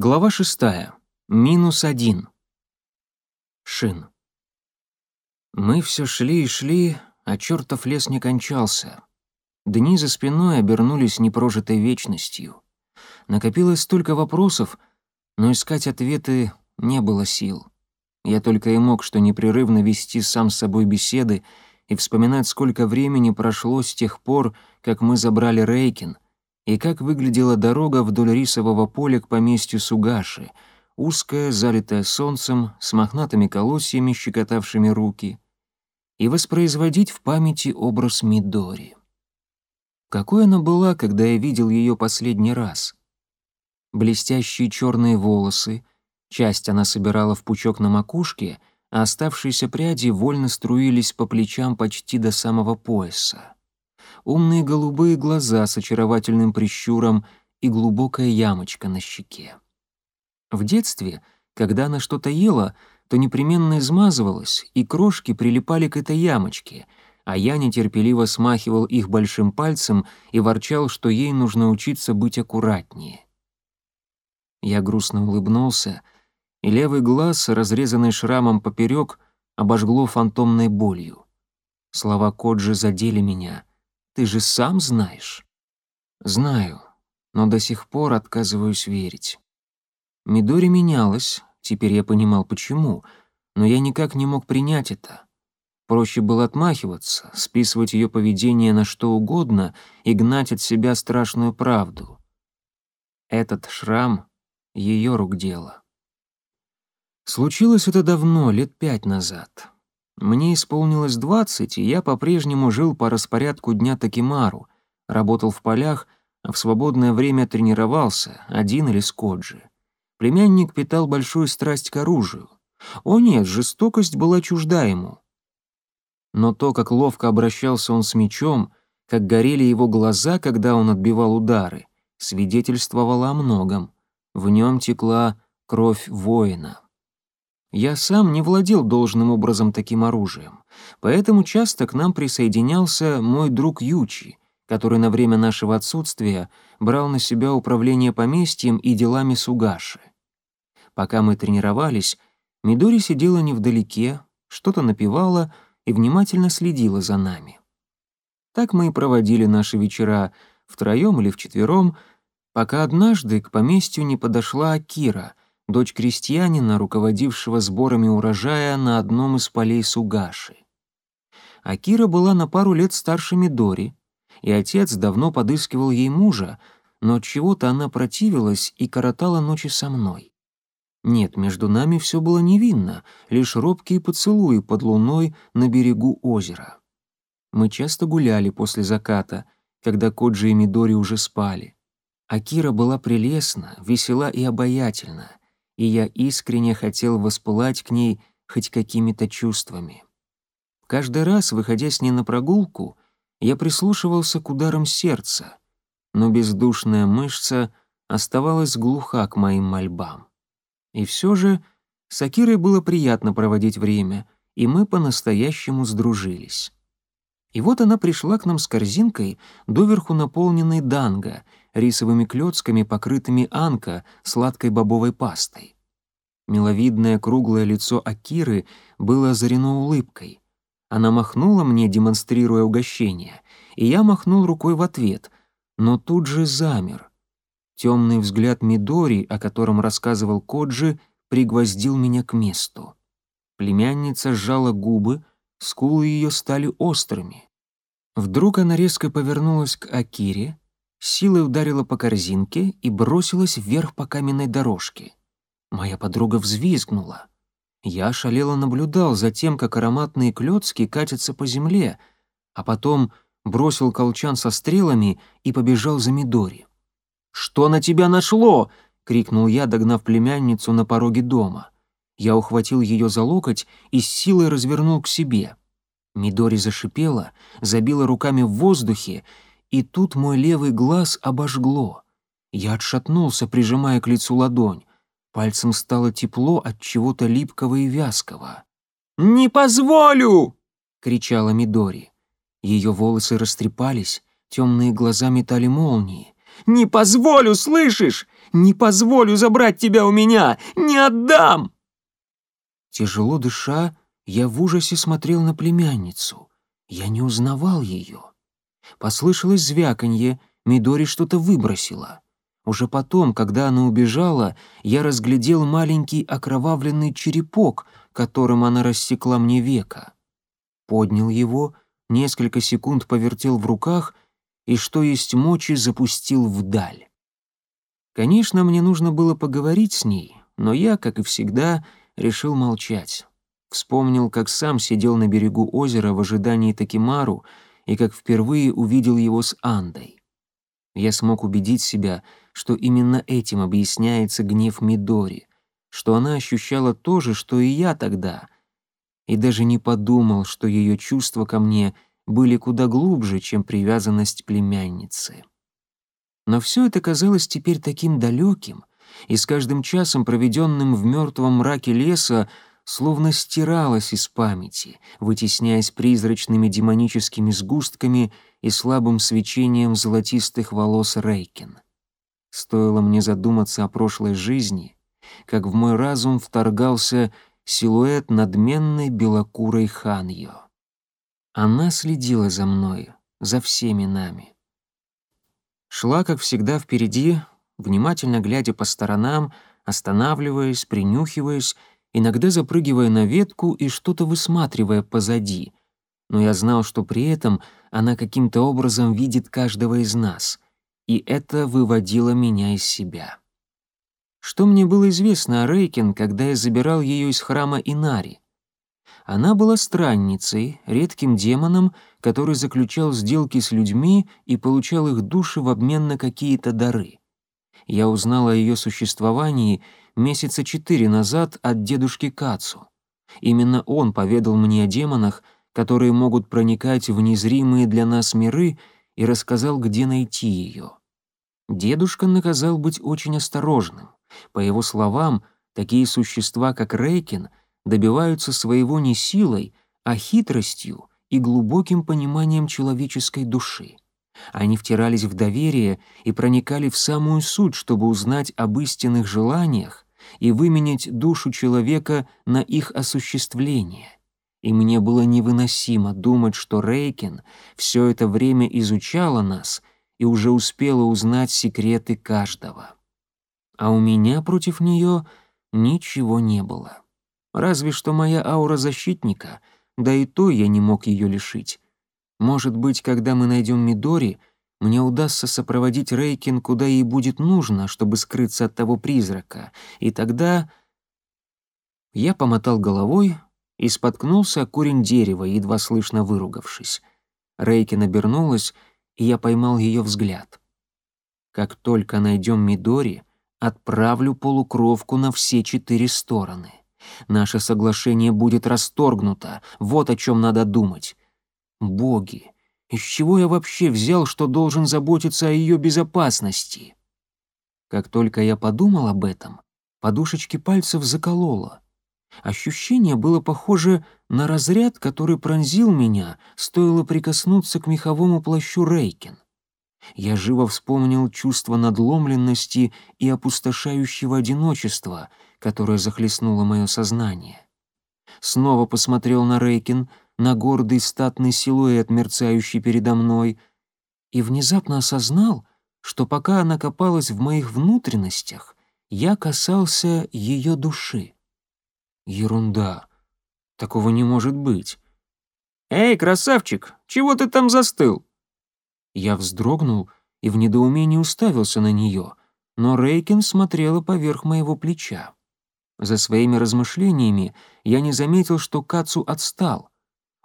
Глава шестая. Минус один. Шин. Мы все шли и шли, а чертов лес не кончался. Дни за спиной обернулись непрожитой вечностью. Накопилось столько вопросов, но искать ответы не было сил. Я только и мог что непрерывно вести сам с собой беседы и вспоминать, сколько времени прошло с тех пор, как мы забрали Рейкин — и как выглядела дорога вдоль рисового поля к поместью Сугаши, узкая, залитая солнцем, с мохнатыми колосьями, щекотавшими руки, и воспроизводить в памяти образ Мидори. Какой она была, когда я видел ее последний раз? Блестящие черные волосы, часть она собирала в пучок на макушке, а оставшиеся пряди вольно струились по плечам почти до самого пояса умные голубые глаза с очаровательным прищуром и глубокая ямочка на щеке. В детстве, когда она что-то ела, то непременно измазывалась, и крошки прилипали к этой ямочке, а я нетерпеливо смахивал их большим пальцем и ворчал, что ей нужно учиться быть аккуратнее. Я грустно улыбнулся, и левый глаз, разрезанный шрамом поперек, обожгло фантомной болью. Слова Коджи задели меня, ты же сам знаешь». «Знаю, но до сих пор отказываюсь верить». Мидори менялась, теперь я понимал, почему, но я никак не мог принять это. Проще было отмахиваться, списывать ее поведение на что угодно и гнать от себя страшную правду. Этот шрам — ее рук дело. Случилось это давно, лет пять назад. Мне исполнилось двадцать, и я по-прежнему жил по распорядку дня Такимару, работал в полях, а в свободное время тренировался, один или с Коджи. Племянник питал большую страсть к оружию. О нет, жестокость была чужда ему. Но то, как ловко обращался он с мечом, как горели его глаза, когда он отбивал удары, свидетельствовало о многом. В нем текла кровь воина. Я сам не владел должным образом таким оружием, поэтому часто к нам присоединялся мой друг Ючи, который на время нашего отсутствия брал на себя управление поместьем и делами Сугаши. Пока мы тренировались, Мидори сидела невдалеке, что-то напевала и внимательно следила за нами. Так мы и проводили наши вечера втроем или вчетвером, пока однажды к поместью не подошла Акира — дочь крестьянина, руководившего сборами урожая на одном из полей Сугаши. Акира была на пару лет старше Мидори, и отец давно подыскивал ей мужа, но от чего-то она противилась и коротала ночи со мной. Нет, между нами все было невинно, лишь робкие поцелуи под луной на берегу озера. Мы часто гуляли после заката, когда Коджи и Мидори уже спали. Акира была прелестна, весела и обаятельна, и я искренне хотел воспылать к ней хоть какими-то чувствами. Каждый раз, выходя с ней на прогулку, я прислушивался к ударам сердца, но бездушная мышца оставалась глуха к моим мольбам. И все же с Акирой было приятно проводить время, и мы по-настоящему сдружились. И вот она пришла к нам с корзинкой, доверху наполненной данго, рисовыми клетками, покрытыми анка, сладкой бобовой пастой. Миловидное круглое лицо Акиры было озарено улыбкой. Она махнула мне, демонстрируя угощение, и я махнул рукой в ответ, но тут же замер. Темный взгляд Мидори, о котором рассказывал Коджи, пригвоздил меня к месту. Племянница сжала губы, скулы ее стали острыми. Вдруг она резко повернулась к Акире, силой ударила по корзинке и бросилась вверх по каменной дорожке. Моя подруга взвизгнула. Я шалело наблюдал за тем, как ароматные клёцки катятся по земле, а потом бросил колчан со стрелами и побежал за Мидори. «Что на тебя нашло?» — крикнул я, догнав племянницу на пороге дома. Я ухватил ее за локоть и с силой развернул к себе. Мидори зашипела, забила руками в воздухе, и тут мой левый глаз обожгло. Я отшатнулся, прижимая к лицу ладонь. Пальцем стало тепло от чего-то липкого и вязкого. «Не позволю!» — кричала Мидори. Ее волосы растрепались, темные глаза метали молнии. «Не позволю, слышишь? Не позволю забрать тебя у меня! Не отдам!» Тяжело дыша, я в ужасе смотрел на племянницу. Я не узнавал ее. Послышалось звяканье, Мидори что-то выбросила. Уже потом, когда она убежала, я разглядел маленький окровавленный черепок, которым она рассекла мне века. Поднял его, несколько секунд повертел в руках и, что есть мочи, запустил вдаль. Конечно, мне нужно было поговорить с ней, но я, как и всегда, решил молчать. Вспомнил, как сам сидел на берегу озера в ожидании Такимару и как впервые увидел его с Андой. Я смог убедить себя, что именно этим объясняется гнев Мидори, что она ощущала то же, что и я тогда, и даже не подумал, что ее чувства ко мне были куда глубже, чем привязанность племянницы. Но все это казалось теперь таким далеким, и с каждым часом, проведенным в мертвом мраке леса, словно стиралось из памяти, вытесняясь призрачными демоническими сгустками и слабым свечением золотистых волос Рейкин. Стоило мне задуматься о прошлой жизни, как в мой разум вторгался силуэт надменной белокурой ханьо. Она следила за мной, за всеми нами. Шла, как всегда, впереди, внимательно глядя по сторонам, останавливаясь, принюхиваясь, иногда запрыгивая на ветку и что-то высматривая позади. Но я знал, что при этом она каким-то образом видит каждого из нас, и это выводило меня из себя. Что мне было известно о Рейкин, когда я забирал ее из храма Инари? Она была странницей, редким демоном, который заключал сделки с людьми и получал их души в обмен на какие-то дары. Я узнал о ее существовании месяца четыре назад от дедушки Кацу. Именно он поведал мне о демонах, которые могут проникать в незримые для нас миры, и рассказал, где найти ее. Дедушка наказал быть очень осторожным. По его словам, такие существа, как Рейкин, добиваются своего не силой, а хитростью и глубоким пониманием человеческой души. Они втирались в доверие и проникали в самую суть, чтобы узнать об истинных желаниях и выменять душу человека на их осуществление. И мне было невыносимо думать, что Рейкин все это время изучала нас и уже успела узнать секреты каждого а у меня против нее ничего не было. Разве что моя аура защитника, да и то я не мог ее лишить. Может быть, когда мы найдем Мидори, мне удастся сопроводить Рейкин куда ей будет нужно, чтобы скрыться от того призрака, и тогда... Я помотал головой и споткнулся о корень дерева, едва слышно выругавшись. Рейкин обернулась, и я поймал ее взгляд. Как только найдем Мидори, Отправлю полукровку на все четыре стороны. Наше соглашение будет расторгнуто. Вот о чем надо думать. Боги, из чего я вообще взял, что должен заботиться о ее безопасности? Как только я подумал об этом, подушечки пальцев закололо. Ощущение было похоже на разряд, который пронзил меня, стоило прикоснуться к меховому плащу Рейкин. Я живо вспомнил чувство надломленности и опустошающего одиночества, которое захлестнуло мое сознание. Снова посмотрел на Рейкин, на гордый статный силуэт, мерцающий передо мной, и внезапно осознал, что пока она копалась в моих внутренностях, я касался ее души. Ерунда. Такого не может быть. «Эй, красавчик, чего ты там застыл?» Я вздрогнул и в недоумении уставился на нее, но Рейкин смотрела поверх моего плеча. За своими размышлениями я не заметил, что Кацу отстал.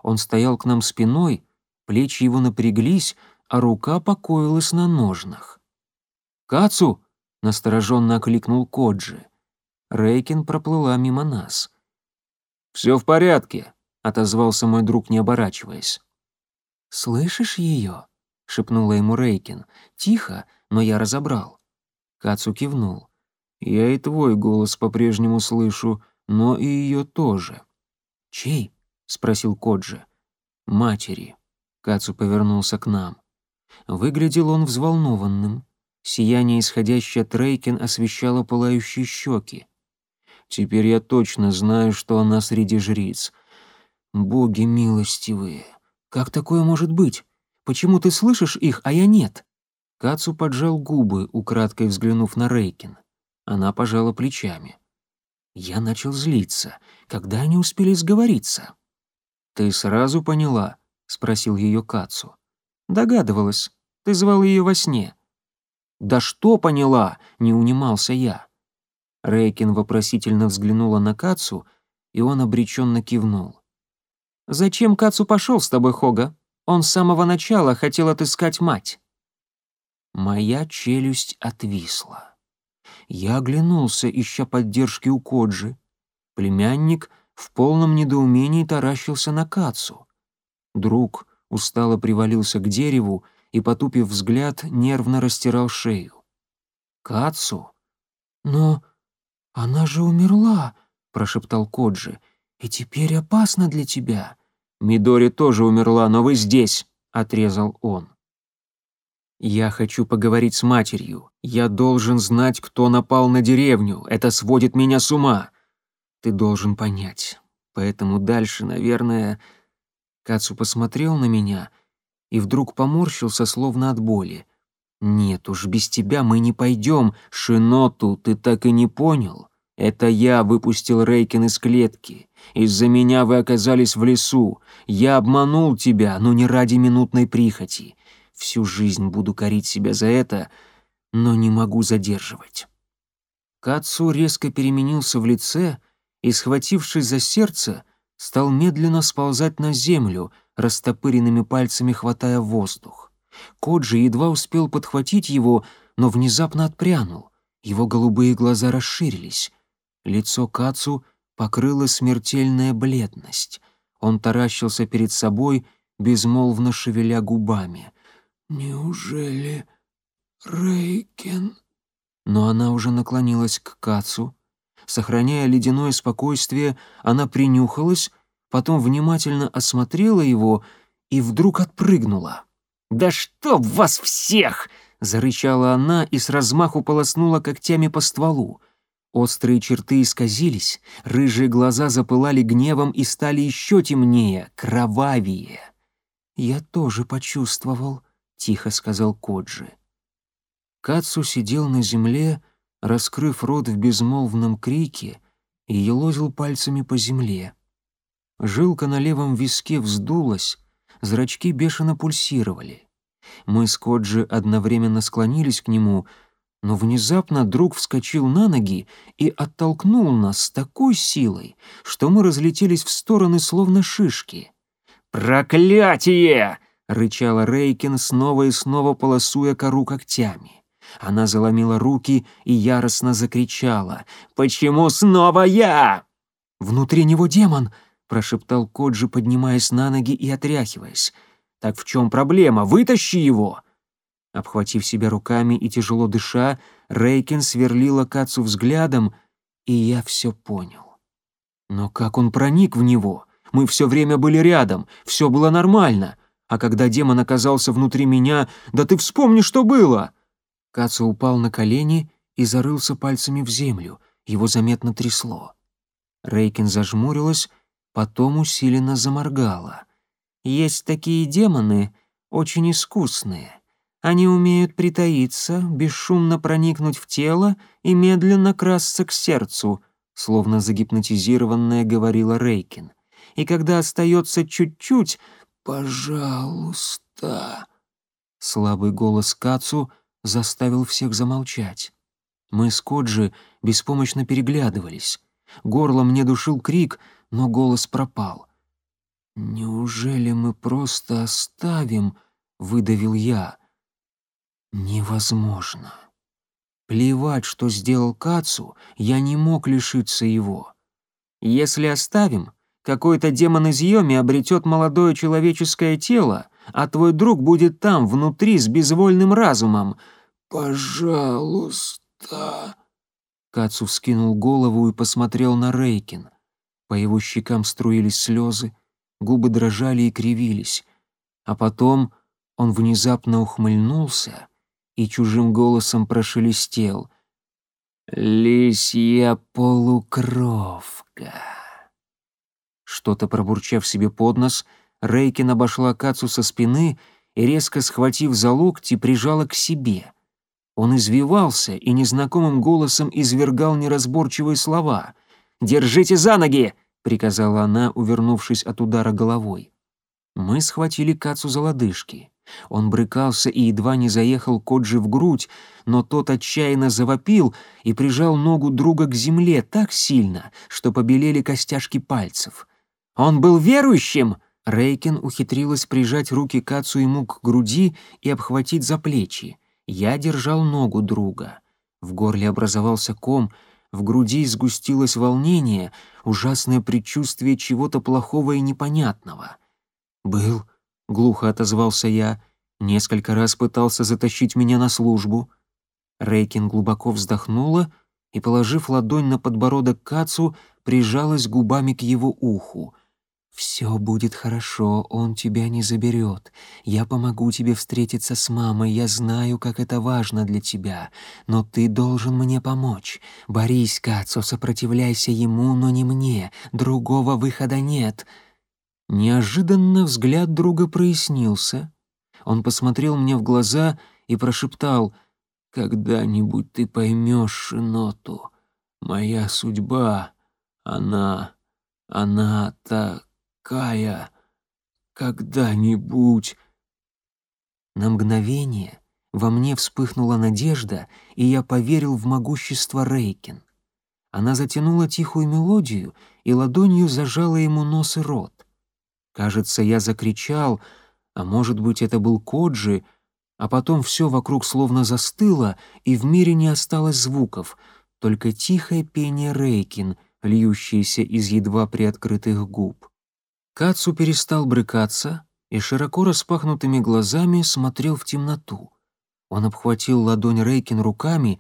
Он стоял к нам спиной, плечи его напряглись, а рука покоилась на ножнах. «Кацу!» — настороженно окликнул Коджи. Рейкин проплыла мимо нас. «Все в порядке», — отозвался мой друг, не оборачиваясь. «Слышишь ее?» — шепнула ему Рейкин. «Тихо, но я разобрал». Кацу кивнул. «Я и твой голос по-прежнему слышу, но и ее тоже». «Чей?» — спросил Коджи. «Матери». Кацу повернулся к нам. Выглядел он взволнованным. Сияние, исходящее от Рейкин, освещало пылающие щеки. «Теперь я точно знаю, что она среди жриц. Боги милостивые, как такое может быть? Почему ты слышишь их, а я нет?» Кацу поджал губы, украдкой взглянув на Рейкин. Она пожала плечами. Я начал злиться. Когда они успели сговориться? «Ты сразу поняла?» — спросил ее Кацу. «Догадывалась. Ты звал ее во сне». «Да что поняла?» — не унимался я. Рейкин вопросительно взглянула на Кацу, и он обреченно кивнул. «Зачем Кацу пошел с тобой, Хога? Он с самого начала хотел отыскать мать». Моя челюсть отвисла. Я оглянулся, ища поддержки у Коджи. Племянник в полном недоумении таращился на Кацу. Друг устало привалился к дереву и, потупив взгляд, нервно растирал шею. «Кацу? Но она же умерла!» — прошептал Коджи. «И теперь опасно для тебя». «Мидори тоже умерла, но вы здесь!» — отрезал он. «Я хочу поговорить с матерью. Я должен знать, кто напал на деревню. Это сводит меня с ума. Ты должен понять. Поэтому дальше, наверное...» Кацу посмотрел на меня и вдруг поморщился, словно от боли. «Нет уж, без тебя мы не пойдем. Шиноту, ты так и не понял. Это я выпустил Рейкин из клетки. Из-за меня вы оказались в лесу. Я обманул тебя, но не ради минутной прихоти. Всю жизнь буду корить себя за это, но не могу задерживать». Кацу резко переменился в лице и, схватившись за сердце, стал медленно сползать на землю, растопыренными пальцами хватая воздух. Коджи едва успел подхватить его, но внезапно отпрянул. Его голубые глаза расширились. Лицо Кацу покрыла смертельная бледность. Он таращился перед собой, безмолвно шевеля губами. «Неужели Рейкен?» Но она уже наклонилась к Кацу. Сохраняя ледяное спокойствие, она принюхалась, потом внимательно осмотрела его и вдруг отпрыгнула. «Да чтоб вас всех!» — зарычала она и с размаху полоснула когтями по стволу. Острые черты исказились, рыжие глаза запылали гневом и стали еще темнее, кровавее. «Я тоже почувствовал», — тихо сказал Коджи. Кацу сидел на земле, раскрыв рот в безмолвном крике, и елозил пальцами по земле. Жилка на левом виске вздулась, зрачки бешено пульсировали. Мы с Коджи одновременно склонились к нему — но внезапно друг вскочил на ноги и оттолкнул нас с такой силой, что мы разлетелись в стороны словно шишки. «Проклятие!» — рычала Рейкин, снова и снова полосуя кору когтями. Она заломила руки и яростно закричала. «Почему снова я?» «Внутри него демон!» — прошептал Коджи, поднимаясь на ноги и отряхиваясь. «Так в чем проблема? Вытащи его!» Обхватив себя руками и тяжело дыша, Рейкин сверлила Кацу взглядом, и я все понял. Но как он проник в него? Мы все время были рядом, все было нормально. А когда демон оказался внутри меня, да ты вспомни, что было!» Кацу упал на колени и зарылся пальцами в землю, его заметно трясло. Рейкин зажмурилась, потом усиленно заморгала. «Есть такие демоны, очень искусные. Они умеют притаиться, бесшумно проникнуть в тело и медленно красться к сердцу, словно загипнотизированная говорила Рейкин. И когда остается чуть-чуть, «Пожалуйста», слабый голос Кацу заставил всех замолчать. Мы с Коджи беспомощно переглядывались. Горло мне душил крик, но голос пропал. «Неужели мы просто оставим?» — выдавил я. Невозможно. Плевать, что сделал Кацу, я не мог лишиться его. Если оставим, какой-то демон из Йоми обретет молодое человеческое тело, а твой друг будет там, внутри, с безвольным разумом. «Пожалуйста...» Кацу вскинул голову и посмотрел на Рейкин. По его щекам струились слезы, губы дрожали и кривились. А потом он внезапно ухмыльнулся — и чужим голосом прошелестел. «Лисья полукровка». Что-то пробурчав себе под нос, Рейкин обошла Кацу со спины и, резко схватив за локти, прижала к себе. Он извивался и незнакомым голосом извергал неразборчивые слова. «Держите за ноги!» — приказала она, увернувшись от удара головой. Мы схватили Кацу за лодыжки. Он брыкался и едва не заехал Коджи в грудь, но тот отчаянно завопил и прижал ногу друга к земле так сильно, что побелели костяшки пальцев. «Он был верующим!» Рейкин ухитрилась прижать руки Кацу ему к груди и обхватить за плечи. Я держал ногу друга. В горле образовался ком, в груди сгустилось волнение, ужасное предчувствие чего-то плохого и непонятного. «Был», — глухо отозвался я, несколько раз пытался затащить меня на службу. Рейкин глубоко вздохнула и, положив ладонь на подбородок Кацу, прижалась губами к его уху — «Все будет хорошо, он тебя не заберет. Я помогу тебе встретиться с мамой, я знаю, как это важно для тебя. Но ты должен мне помочь. Борись, Кацо, сопротивляйся ему, но не мне. Другого выхода нет». Неожиданно взгляд друга прояснился. Он посмотрел мне в глаза и прошептал «Когда-нибудь ты поймешь Шиноту. Моя судьба, она, она так...» Кая, когда-нибудь...» На мгновение во мне вспыхнула надежда, и я поверил в могущество Рейкин. Она затянула тихую мелодию и ладонью зажала ему нос и рот. Кажется, я закричал, а может быть, это был Коджи, а потом все вокруг словно застыло, и в мире не осталось звуков, только тихое пение Рейкин, льющееся из едва приоткрытых губ. Кацу перестал брыкаться и широко распахнутыми глазами смотрел в темноту. Он обхватил ладонь Рейкин руками,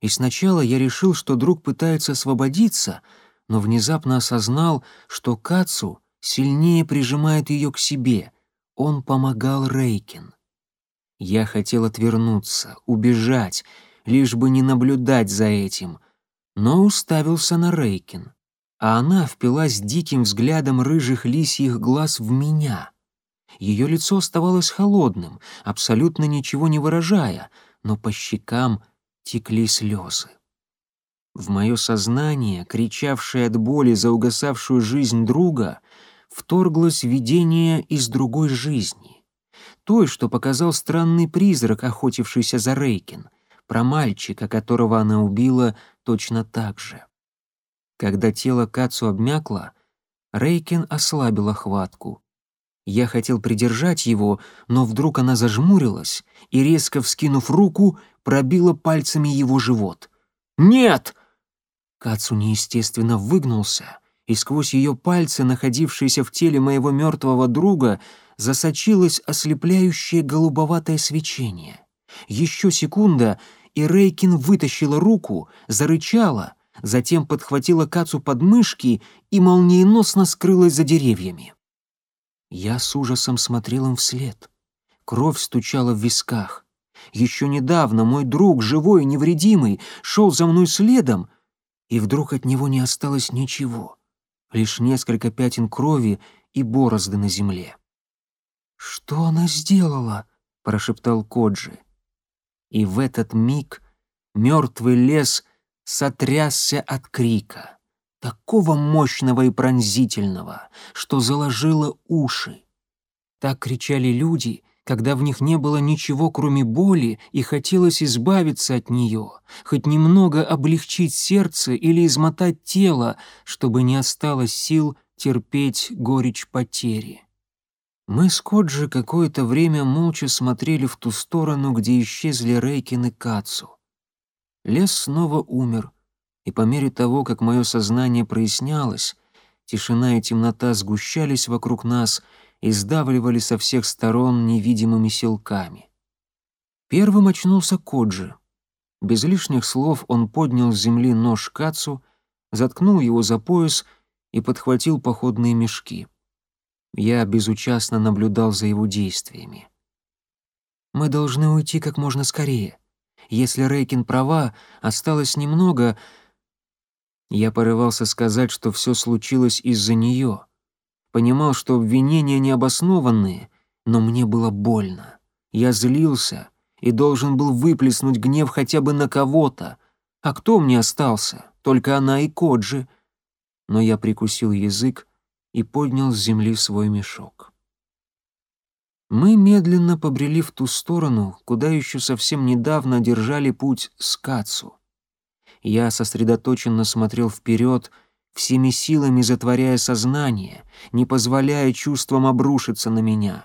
и сначала я решил, что друг пытается освободиться, но внезапно осознал, что Кацу сильнее прижимает ее к себе. Он помогал Рейкин. Я хотел отвернуться, убежать, лишь бы не наблюдать за этим, но уставился на Рейкин а она впилась диким взглядом рыжих лисьих глаз в меня. Ее лицо оставалось холодным, абсолютно ничего не выражая, но по щекам текли слезы. В мое сознание, кричавшее от боли за угасавшую жизнь друга, вторглось видение из другой жизни. Той, что показал странный призрак, охотившийся за Рейкин, про мальчика, которого она убила точно так же. Когда тело Кацу обмякло, Рейкин ослабила хватку. Я хотел придержать его, но вдруг она зажмурилась и, резко вскинув руку, пробила пальцами его живот. «Нет!» Кацу неестественно выгнулся, и сквозь ее пальцы, находившиеся в теле моего мертвого друга, засочилось ослепляющее голубоватое свечение. Еще секунда, и Рейкин вытащила руку, зарычала — затем подхватила Кацу под мышки и молниеносно скрылась за деревьями. Я с ужасом смотрел им вслед. Кровь стучала в висках. Еще недавно мой друг, живой и невредимый, шел за мной следом, и вдруг от него не осталось ничего, лишь несколько пятен крови и борозды на земле. «Что она сделала?» — прошептал Коджи. И в этот миг мертвый лес сотрясся от крика, такого мощного и пронзительного, что заложило уши. Так кричали люди, когда в них не было ничего, кроме боли, и хотелось избавиться от нее, хоть немного облегчить сердце или измотать тело, чтобы не осталось сил терпеть горечь потери. Мы с Коджи какое-то время молча смотрели в ту сторону, где исчезли Рейкин и Кацу. Лес снова умер, и по мере того, как мое сознание прояснялось, тишина и темнота сгущались вокруг нас и сдавливали со всех сторон невидимыми силками. Первым очнулся Коджи. Без лишних слов он поднял с земли нож Кацу, заткнул его за пояс и подхватил походные мешки. Я безучастно наблюдал за его действиями. Мы должны уйти как можно скорее. Если Рейкин права, осталось немного... Я порывался сказать, что все случилось из-за нее. Понимал, что обвинения необоснованные, но мне было больно. Я злился и должен был выплеснуть гнев хотя бы на кого-то. А кто мне остался? Только она и Коджи. Но я прикусил язык и поднял с земли свой мешок. Мы медленно побрели в ту сторону, куда еще совсем недавно держали путь с Кацу. Я сосредоточенно смотрел вперед, всеми силами затворяя сознание, не позволяя чувствам обрушиться на меня.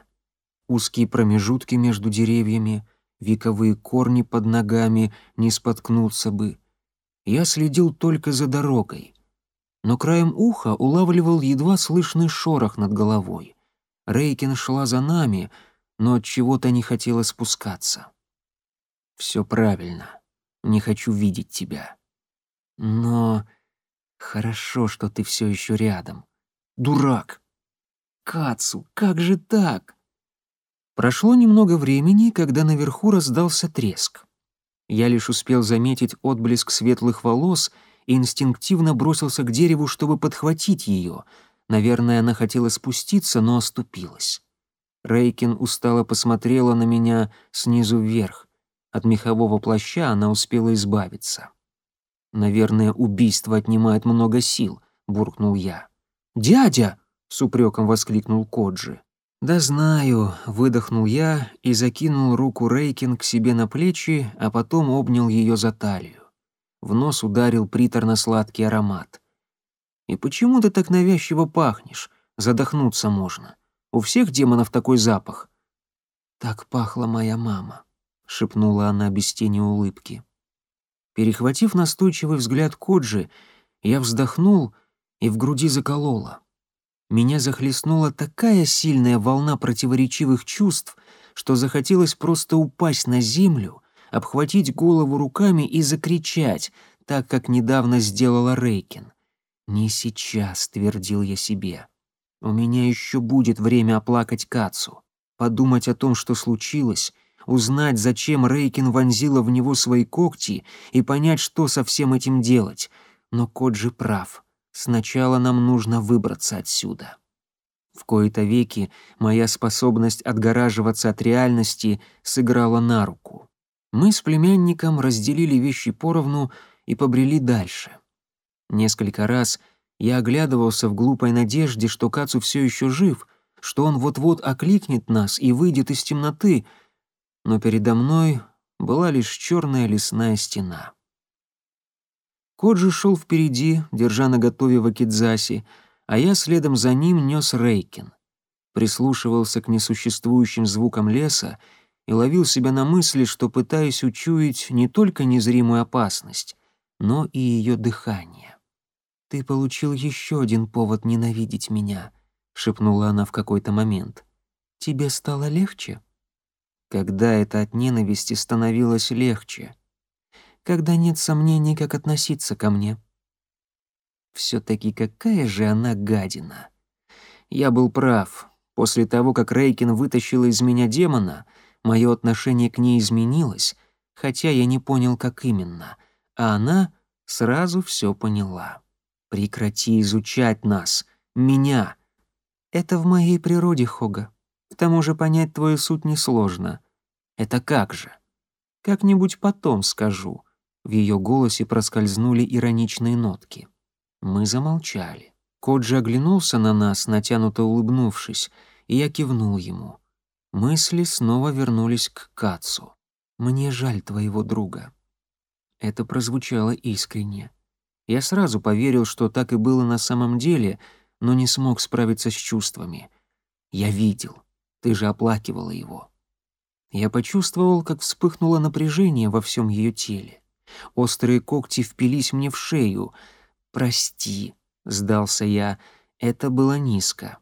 Узкие промежутки между деревьями, вековые корни под ногами, не споткнуться бы. Я следил только за дорогой, но краем уха улавливал едва слышный шорох над головой. Рейкин шла за нами, но от чего-то не хотела спускаться. Все правильно. Не хочу видеть тебя. Но хорошо, что ты все еще рядом. Дурак. Кацу, как же так? Прошло немного времени, когда наверху раздался треск. Я лишь успел заметить отблеск светлых волос и инстинктивно бросился к дереву, чтобы подхватить ее — Наверное, она хотела спуститься, но оступилась. Рейкин устало посмотрела на меня снизу вверх. От мехового плаща она успела избавиться. «Наверное, убийство отнимает много сил», — буркнул я. «Дядя!» — с упреком воскликнул Коджи. «Да знаю», — выдохнул я и закинул руку Рейкин к себе на плечи, а потом обнял ее за талию. В нос ударил приторно-сладкий аромат. И почему ты так навязчиво пахнешь? Задохнуться можно. У всех демонов такой запах. Так пахла моя мама, шепнула она без тени улыбки. Перехватив настойчивый взгляд Коджи, я вздохнул и в груди закололо. Меня захлестнула такая сильная волна противоречивых чувств, что захотелось просто упасть на землю, обхватить голову руками и закричать, так как недавно сделала Рейкин. «Не сейчас», — твердил я себе. «У меня еще будет время оплакать Кацу, подумать о том, что случилось, узнать, зачем Рейкин вонзила в него свои когти и понять, что со всем этим делать. Но кот же прав. Сначала нам нужно выбраться отсюда». В кои-то веки моя способность отгораживаться от реальности сыграла на руку. Мы с племянником разделили вещи поровну и побрели дальше. Несколько раз я оглядывался в глупой надежде, что Кацу все еще жив, что он вот-вот окликнет нас и выйдет из темноты, но передо мной была лишь черная лесная стена. Коджи шел впереди, держа наготове вакидзаси, а я следом за ним нес Рейкин. Прислушивался к несуществующим звукам леса и ловил себя на мысли, что пытаюсь учуять не только незримую опасность, но и ее дыхание. «Ты получил еще один повод ненавидеть меня», — шепнула она в какой-то момент. «Тебе стало легче?» Когда это от ненависти становилось легче? Когда нет сомнений, как относиться ко мне? Все-таки какая же она гадина. Я был прав. После того, как Рейкин вытащила из меня демона, мое отношение к ней изменилось, хотя я не понял, как именно, а она сразу все поняла. Прекрати изучать нас, меня. Это в моей природе, Хога. К тому же понять твою суть несложно. Это как же? Как-нибудь потом скажу. В ее голосе проскользнули ироничные нотки. Мы замолчали. Коджи оглянулся на нас, натянуто улыбнувшись, и я кивнул ему. Мысли снова вернулись к Кацу. «Мне жаль твоего друга». Это прозвучало искренне. Я сразу поверил, что так и было на самом деле, но не смог справиться с чувствами. Я видел. Ты же оплакивала его. Я почувствовал, как вспыхнуло напряжение во всем ее теле. Острые когти впились мне в шею. «Прости», — сдался я, — это было низко.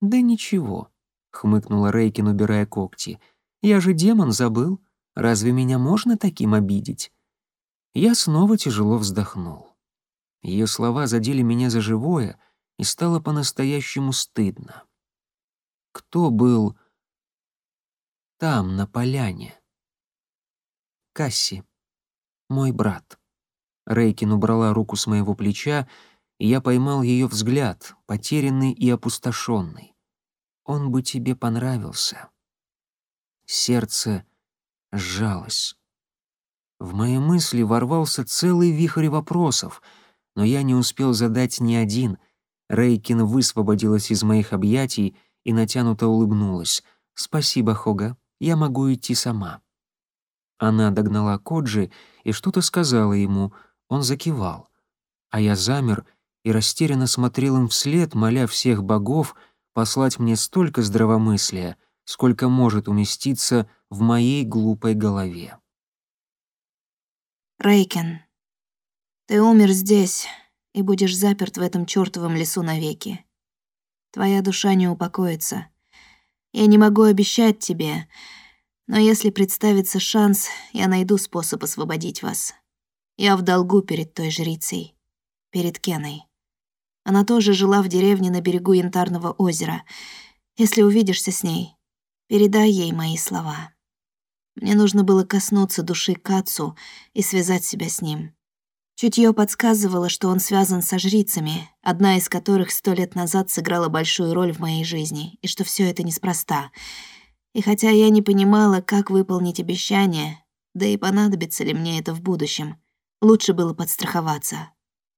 «Да ничего», — хмыкнула Рейкин, убирая когти. «Я же демон забыл. Разве меня можно таким обидеть?» Я снова тяжело вздохнул. Ее слова задели меня за живое, и стало по-настоящему стыдно. Кто был там, на поляне. Касси, мой брат. Рейкин убрала руку с моего плеча, и я поймал ее взгляд, потерянный и опустошенный. Он бы тебе понравился. Сердце сжалось. В мои мысли ворвался целый вихрь вопросов, но я не успел задать ни один. Рейкин высвободилась из моих объятий и натянуто улыбнулась. «Спасибо, Хога, я могу идти сама». Она догнала Коджи и что-то сказала ему, он закивал. А я замер и растерянно смотрел им вслед, моля всех богов послать мне столько здравомыслия, сколько может уместиться в моей глупой голове. Рейкен, ты умер здесь и будешь заперт в этом чёртовом лесу навеки. Твоя душа не упокоится. Я не могу обещать тебе, но если представится шанс, я найду способ освободить вас. Я в долгу перед той жрицей, перед Кеной. Она тоже жила в деревне на берегу Янтарного озера. Если увидишься с ней, передай ей мои слова. Мне нужно было коснуться души Кацу и связать себя с ним. Чутье подсказывало, что он связан со жрицами, одна из которых сто лет назад сыграла большую роль в моей жизни, и что все это неспроста. И хотя я не понимала, как выполнить обещание, да и понадобится ли мне это в будущем, лучше было подстраховаться.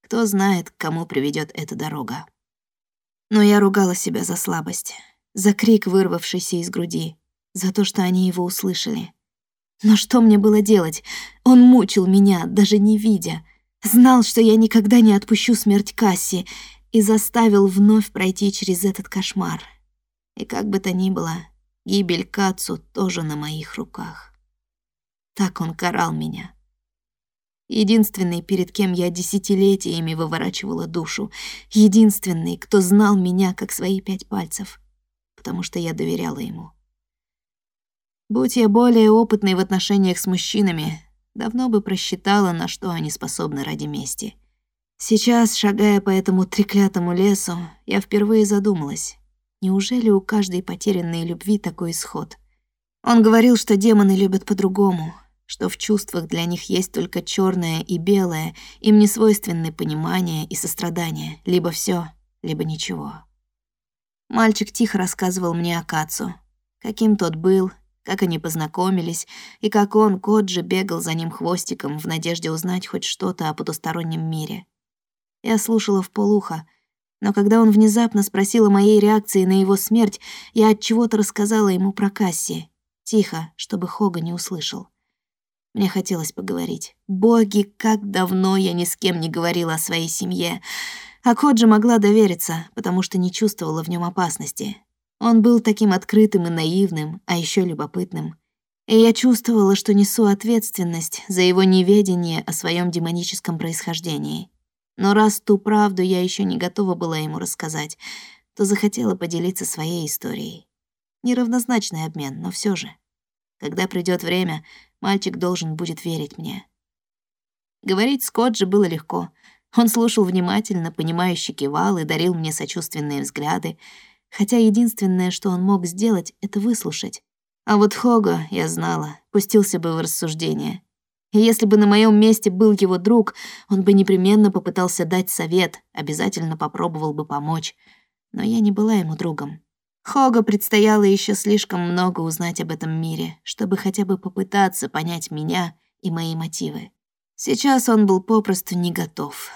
Кто знает, к кому приведет эта дорога. Но я ругала себя за слабость, за крик, вырвавшийся из груди, за то, что они его услышали. Но что мне было делать? Он мучил меня, даже не видя. Знал, что я никогда не отпущу смерть Касси, и заставил вновь пройти через этот кошмар. И как бы то ни было, гибель Кацу тоже на моих руках. Так он карал меня. Единственный, перед кем я десятилетиями выворачивала душу. Единственный, кто знал меня как свои пять пальцев. Потому что я доверяла ему. Будь я более опытной в отношениях с мужчинами, давно бы просчитала, на что они способны ради мести. Сейчас, шагая по этому треклятому лесу, я впервые задумалась, неужели у каждой потерянной любви такой исход? Он говорил, что демоны любят по-другому, что в чувствах для них есть только черное и белое, им не свойственны понимание и сострадание, либо все, либо ничего. Мальчик тихо рассказывал мне о Кацу, каким тот был как они познакомились, и как он, Коджи, бегал за ним хвостиком в надежде узнать хоть что-то о потустороннем мире. Я слушала в полухо, но когда он внезапно спросил о моей реакции на его смерть, я от чего-то рассказала ему про Касси, тихо, чтобы Хога не услышал. Мне хотелось поговорить. Боги, как давно я ни с кем не говорила о своей семье. А Коджи могла довериться, потому что не чувствовала в нем опасности. Он был таким открытым и наивным, а еще любопытным. И я чувствовала, что несу ответственность за его неведение о своем демоническом происхождении. Но раз ту правду я еще не готова была ему рассказать, то захотела поделиться своей историей. Неравнозначный обмен, но все же. Когда придет время, мальчик должен будет верить мне. Говорить с Коджи было легко. Он слушал внимательно, понимающе кивал и дарил мне сочувственные взгляды, хотя единственное, что он мог сделать, это выслушать. А вот Хого, я знала, пустился бы в рассуждение. Если бы на моем месте был его друг, он бы непременно попытался дать совет, обязательно попробовал бы помочь. Но я не была ему другом. Хого предстояло еще слишком много узнать об этом мире, чтобы хотя бы попытаться понять меня и мои мотивы. Сейчас он был попросту не готов.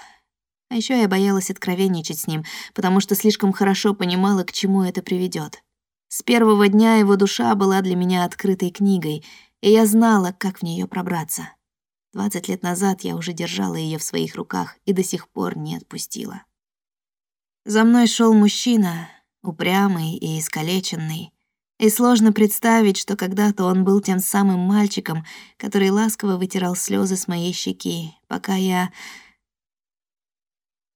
А еще я боялась откровенничать с ним, потому что слишком хорошо понимала, к чему это приведет. С первого дня его душа была для меня открытой книгой, и я знала, как в нее пробраться. Двадцать лет назад я уже держала ее в своих руках и до сих пор не отпустила. За мной шел мужчина, упрямый и искалеченный, и сложно представить, что когда-то он был тем самым мальчиком, который ласково вытирал слезы с моей щеки, пока я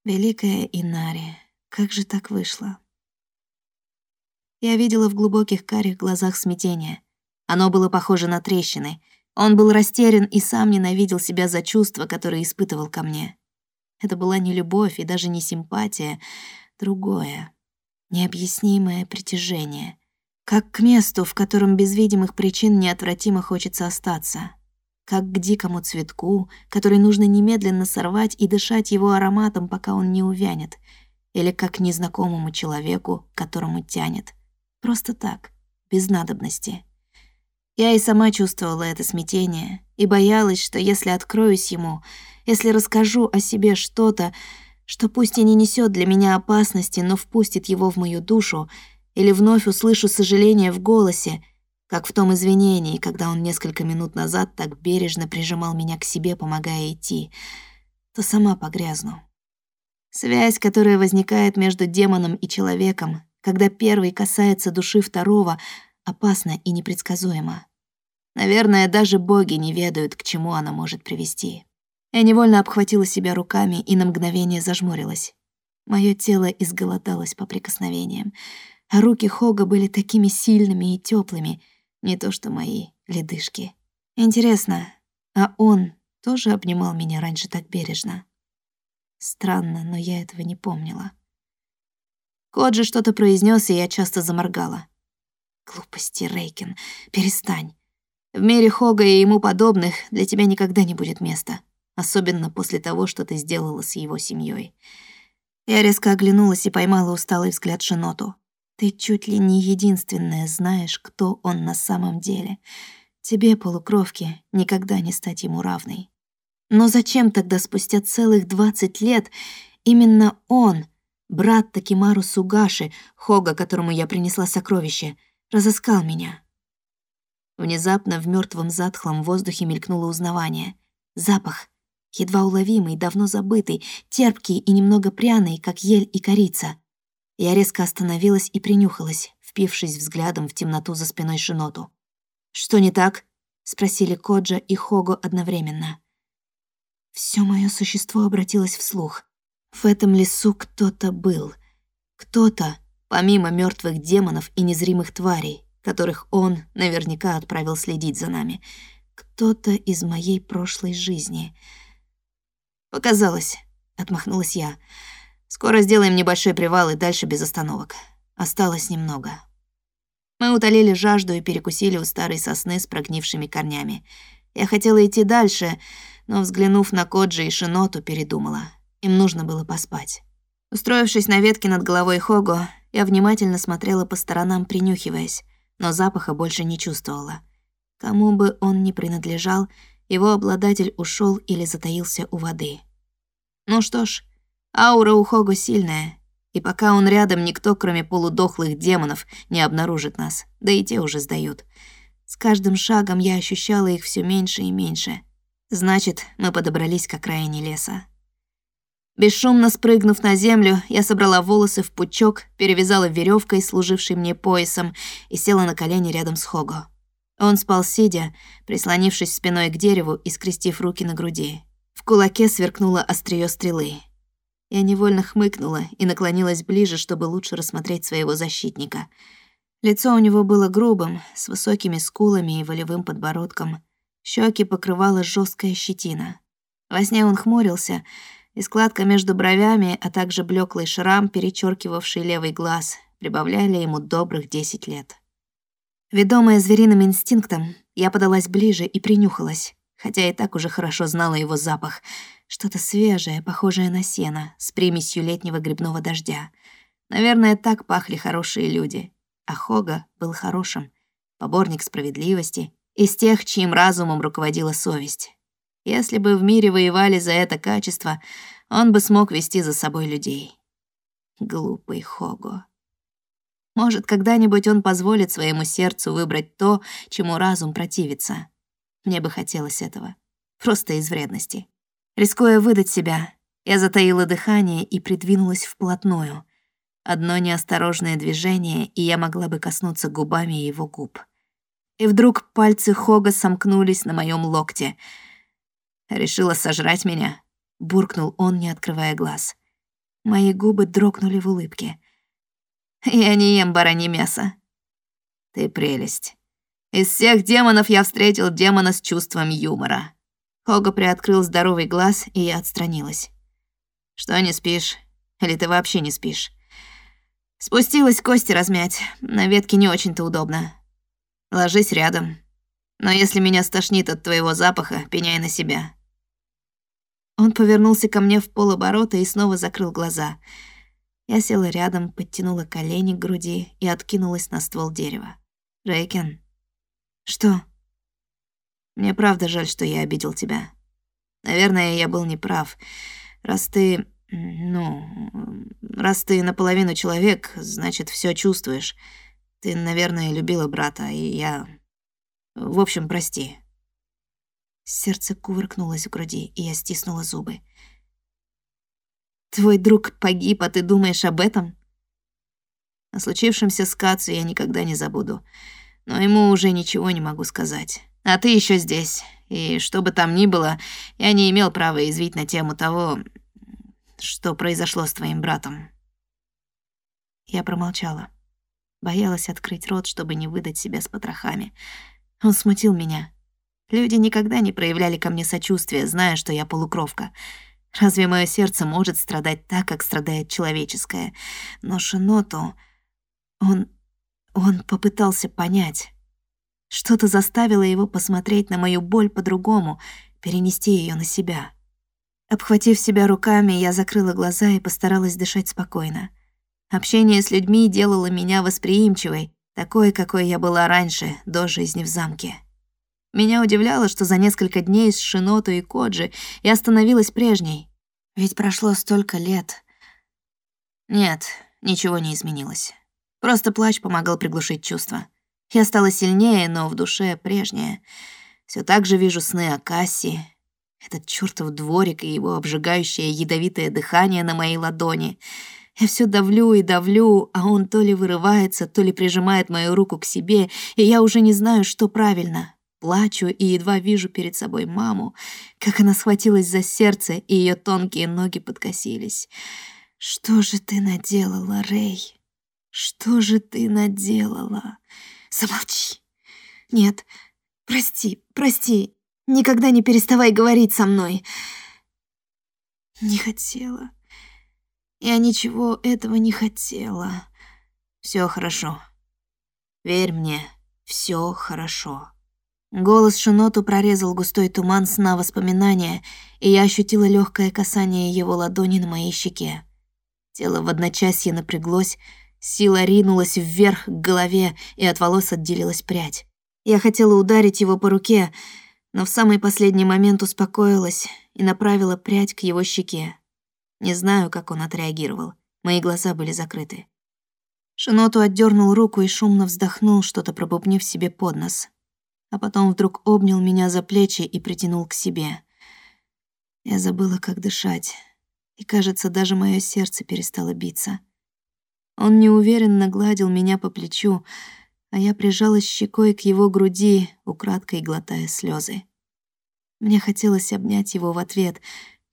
Великая Инари, как же так вышло? Я видела в глубоких карих глазах смятение. Оно было похоже на трещины. Он был растерян и сам ненавидел себя за чувства, которые испытывал ко мне. Это была не любовь и даже не симпатия, другое, необъяснимое притяжение. Как к месту, в котором без видимых причин неотвратимо хочется остаться. Как к дикому цветку, который нужно немедленно сорвать и дышать его ароматом, пока он не увянет. Или как к незнакомому человеку, которому тянет. Просто так, без надобности. Я и сама чувствовала это смятение и боялась, что если откроюсь ему, если расскажу о себе что-то, что пусть и не несет для меня опасности, но впустит его в мою душу, или вновь услышу сожаление в голосе, как в том извинении, когда он несколько минут назад так бережно прижимал меня к себе, помогая идти, то сама погрязну. Связь, которая возникает между демоном и человеком, когда первый касается души второго, опасно и непредсказуемо. Наверное, даже боги не ведают, к чему она может привести. Я невольно обхватила себя руками и на мгновение зажмурилась. Моё тело изголодалось по прикосновениям, а руки Хога были такими сильными и тёплыми, не то что мои ледышки. Интересно, а он тоже обнимал меня раньше так бережно? Странно, но я этого не помнила. Кот же что-то произнес, и я часто заморгала. Глупости, Рейкин, перестань. В мире Хога и ему подобных для тебя никогда не будет места, особенно после того, что ты сделала с его семьей. Я резко оглянулась и поймала усталый взгляд Шиноту. Ты чуть ли не единственная знаешь, кто он на самом деле. Тебе, полукровке, никогда не стать ему равной. Но зачем тогда спустя целых двадцать лет именно он, брат Такимару Сугаши, Хога, которому я принесла сокровище, разыскал меня. Внезапно в мертвом затхлом воздухе мелькнуло узнавание. Запах, едва уловимый, давно забытый, терпкий и немного пряный, как ель и корица. Я резко остановилась и принюхалась, впившись взглядом в темноту за спиной Шиноту. «Что не так?» — спросили Коджа и Хого одновременно. Все мое существо обратилось вслух. В этом лесу кто-то был. Кто-то, помимо мертвых демонов и незримых тварей, которых он наверняка отправил следить за нами. Кто-то из моей прошлой жизни. «Показалось», — отмахнулась я. «Скоро сделаем небольшой привал и дальше без остановок. Осталось немного». Мы утолили жажду и перекусили у старой сосны с прогнившими корнями. Я хотела идти дальше, но, взглянув на Коджи и Шиноту, передумала. Им нужно было поспать. Устроившись на ветке над головой Хого, я внимательно смотрела по сторонам, принюхиваясь, но запаха больше не чувствовала. Кому бы он ни принадлежал, его обладатель ушел или затаился у воды. Ну что ж, аура у Хого сильная, и пока он рядом, никто, кроме полудохлых демонов, не обнаружит нас, да и те уже сдают. С каждым шагом я ощущала их все меньше и меньше. Значит, мы подобрались к окраине леса. Бесшумно спрыгнув на землю, я собрала волосы в пучок, перевязала веревкой, служившей мне поясом, и села на колени рядом с Хого. Он спал сидя, прислонившись спиной к дереву и скрестив руки на груди. В кулаке сверкнуло острие стрелы. Я невольно хмыкнула и наклонилась ближе, чтобы лучше рассмотреть своего защитника. Лицо у него было грубым, с высокими скулами и волевым подбородком. Щеки покрывала жесткая щетина. Во сне он хмурился — и складка между бровями, а также блеклый шрам, перечеркивавший левый глаз, прибавляли ему добрых десять лет. Ведомая звериным инстинктом, я подалась ближе и принюхалась, хотя и так уже хорошо знала его запах. Что-то свежее, похожее на сено, с примесью летнего грибного дождя. Наверное, так пахли хорошие люди. А Хога был хорошим, поборник справедливости, из тех, чьим разумом руководила совесть. Если бы в мире воевали за это качество, он бы смог вести за собой людей. Глупый Хого. Может, когда-нибудь он позволит своему сердцу выбрать то, чему разум противится. Мне бы хотелось этого. Просто из вредности. Рискуя выдать себя, я затаила дыхание и придвинулась вплотную. Одно неосторожное движение, и я могла бы коснуться губами его губ. И вдруг пальцы Хога сомкнулись на моем локте — Решила сожрать меня?» — буркнул он, не открывая глаз. Мои губы дрогнули в улыбке. «Я не ем баранье мясо». «Ты прелесть. Из всех демонов я встретил демона с чувством юмора». Хога приоткрыл здоровый глаз, и я отстранилась. «Что, не спишь? Или ты вообще не спишь?» Спустилась кости размять. На ветке не очень-то удобно. Ложись рядом. Но если меня стошнит от твоего запаха, пеняй на себя. Он повернулся ко мне в полоборота и снова закрыл глаза. Я села рядом, подтянула колени к груди и откинулась на ствол дерева. «Рейкен». «Что?» «Мне правда жаль, что я обидел тебя. Наверное, я был неправ. Раз ты... Ну... Раз ты наполовину человек, значит, все чувствуешь. Ты, наверное, любила брата, и я... В общем, прости». Сердце кувыркнулось в груди, и я стиснула зубы. «Твой друг погиб, а ты думаешь об этом?» О случившемся с Кацу я никогда не забуду, но ему уже ничего не могу сказать. А ты еще здесь, и что бы там ни было, я не имел права извить на тему того, что произошло с твоим братом. Я промолчала. Боялась открыть рот, чтобы не выдать себя с потрохами. Он смутил меня. Люди никогда не проявляли ко мне сочувствия, зная, что я полукровка. Разве мое сердце может страдать так, как страдает человеческое? Но Шиноту... Он... он попытался понять. Что-то заставило его посмотреть на мою боль по-другому, перенести ее на себя. Обхватив себя руками, я закрыла глаза и постаралась дышать спокойно. Общение с людьми делало меня восприимчивой, такой, какой я была раньше, до жизни в замке. Меня удивляло, что за несколько дней с Шиното и Коджи я становилась прежней. Ведь прошло столько лет. Нет, ничего не изменилось. Просто плач помогал приглушить чувства. Я стала сильнее, но в душе прежняя. Все так же вижу сны о Касси. Этот чертов дворик и его обжигающее ядовитое дыхание на моей ладони. Я все давлю и давлю, а он то ли вырывается, то ли прижимает мою руку к себе, и я уже не знаю, что правильно плачу и едва вижу перед собой маму, как она схватилась за сердце, и ее тонкие ноги подкосились. «Что же ты наделала, Рэй? Что же ты наделала? Замолчи. Нет, прости, прости. Никогда не переставай говорить со мной. Не хотела. Я ничего этого не хотела. Все хорошо. Верь мне, все хорошо. Голос Шиноту прорезал густой туман сна воспоминания, и я ощутила легкое касание его ладони на моей щеке. Тело в одночасье напряглось, сила ринулась вверх к голове, и от волос отделилась прядь. Я хотела ударить его по руке, но в самый последний момент успокоилась и направила прядь к его щеке. Не знаю, как он отреагировал. Мои глаза были закрыты. Шиноту отдернул руку и шумно вздохнул, что-то пробубнив себе под нос а потом вдруг обнял меня за плечи и притянул к себе. Я забыла, как дышать, и, кажется, даже мое сердце перестало биться. Он неуверенно гладил меня по плечу, а я прижалась щекой к его груди, украдкой глотая слезы. Мне хотелось обнять его в ответ,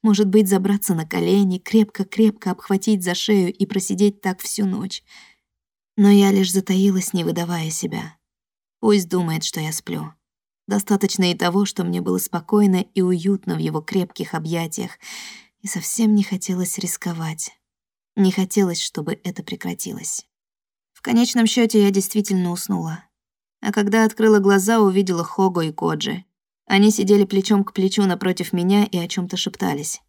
может быть, забраться на колени, крепко-крепко обхватить за шею и просидеть так всю ночь. Но я лишь затаилась, не выдавая себя. Пусть думает, что я сплю. Достаточно и того, что мне было спокойно и уютно в его крепких объятиях, и совсем не хотелось рисковать. Не хотелось, чтобы это прекратилось. В конечном счете я действительно уснула. А когда открыла глаза, увидела Хого и Коджи. Они сидели плечом к плечу напротив меня и о чем то шептались.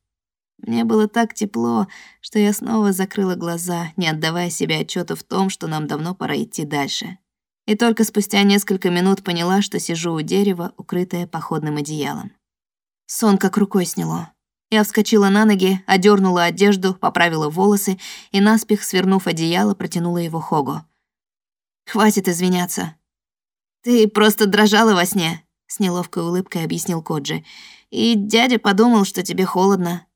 Мне было так тепло, что я снова закрыла глаза, не отдавая себе отчета в том, что нам давно пора идти дальше и только спустя несколько минут поняла, что сижу у дерева, укрытая походным одеялом. Сон как рукой сняло. Я вскочила на ноги, одернула одежду, поправила волосы и, наспех свернув одеяло, протянула его Хогу. «Хватит извиняться. Ты просто дрожала во сне», — с неловкой улыбкой объяснил Коджи. «И дядя подумал, что тебе холодно».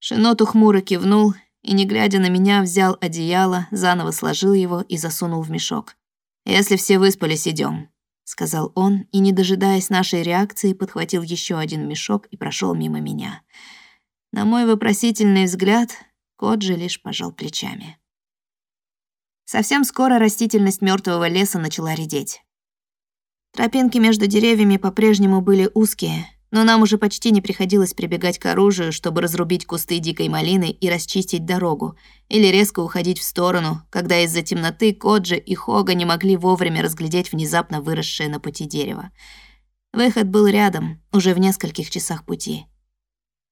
Шиноту хмуро кивнул и, не глядя на меня, взял одеяло, заново сложил его и засунул в мешок. «Если все выспались, идем, сказал он, и, не дожидаясь нашей реакции, подхватил еще один мешок и прошел мимо меня. На мой вопросительный взгляд, Коджи лишь пожал плечами. Совсем скоро растительность мертвого леса начала редеть. Тропинки между деревьями по-прежнему были узкие, но нам уже почти не приходилось прибегать к оружию, чтобы разрубить кусты дикой малины и расчистить дорогу, или резко уходить в сторону, когда из-за темноты Коджи и Хога не могли вовремя разглядеть внезапно выросшее на пути дерево. Выход был рядом, уже в нескольких часах пути.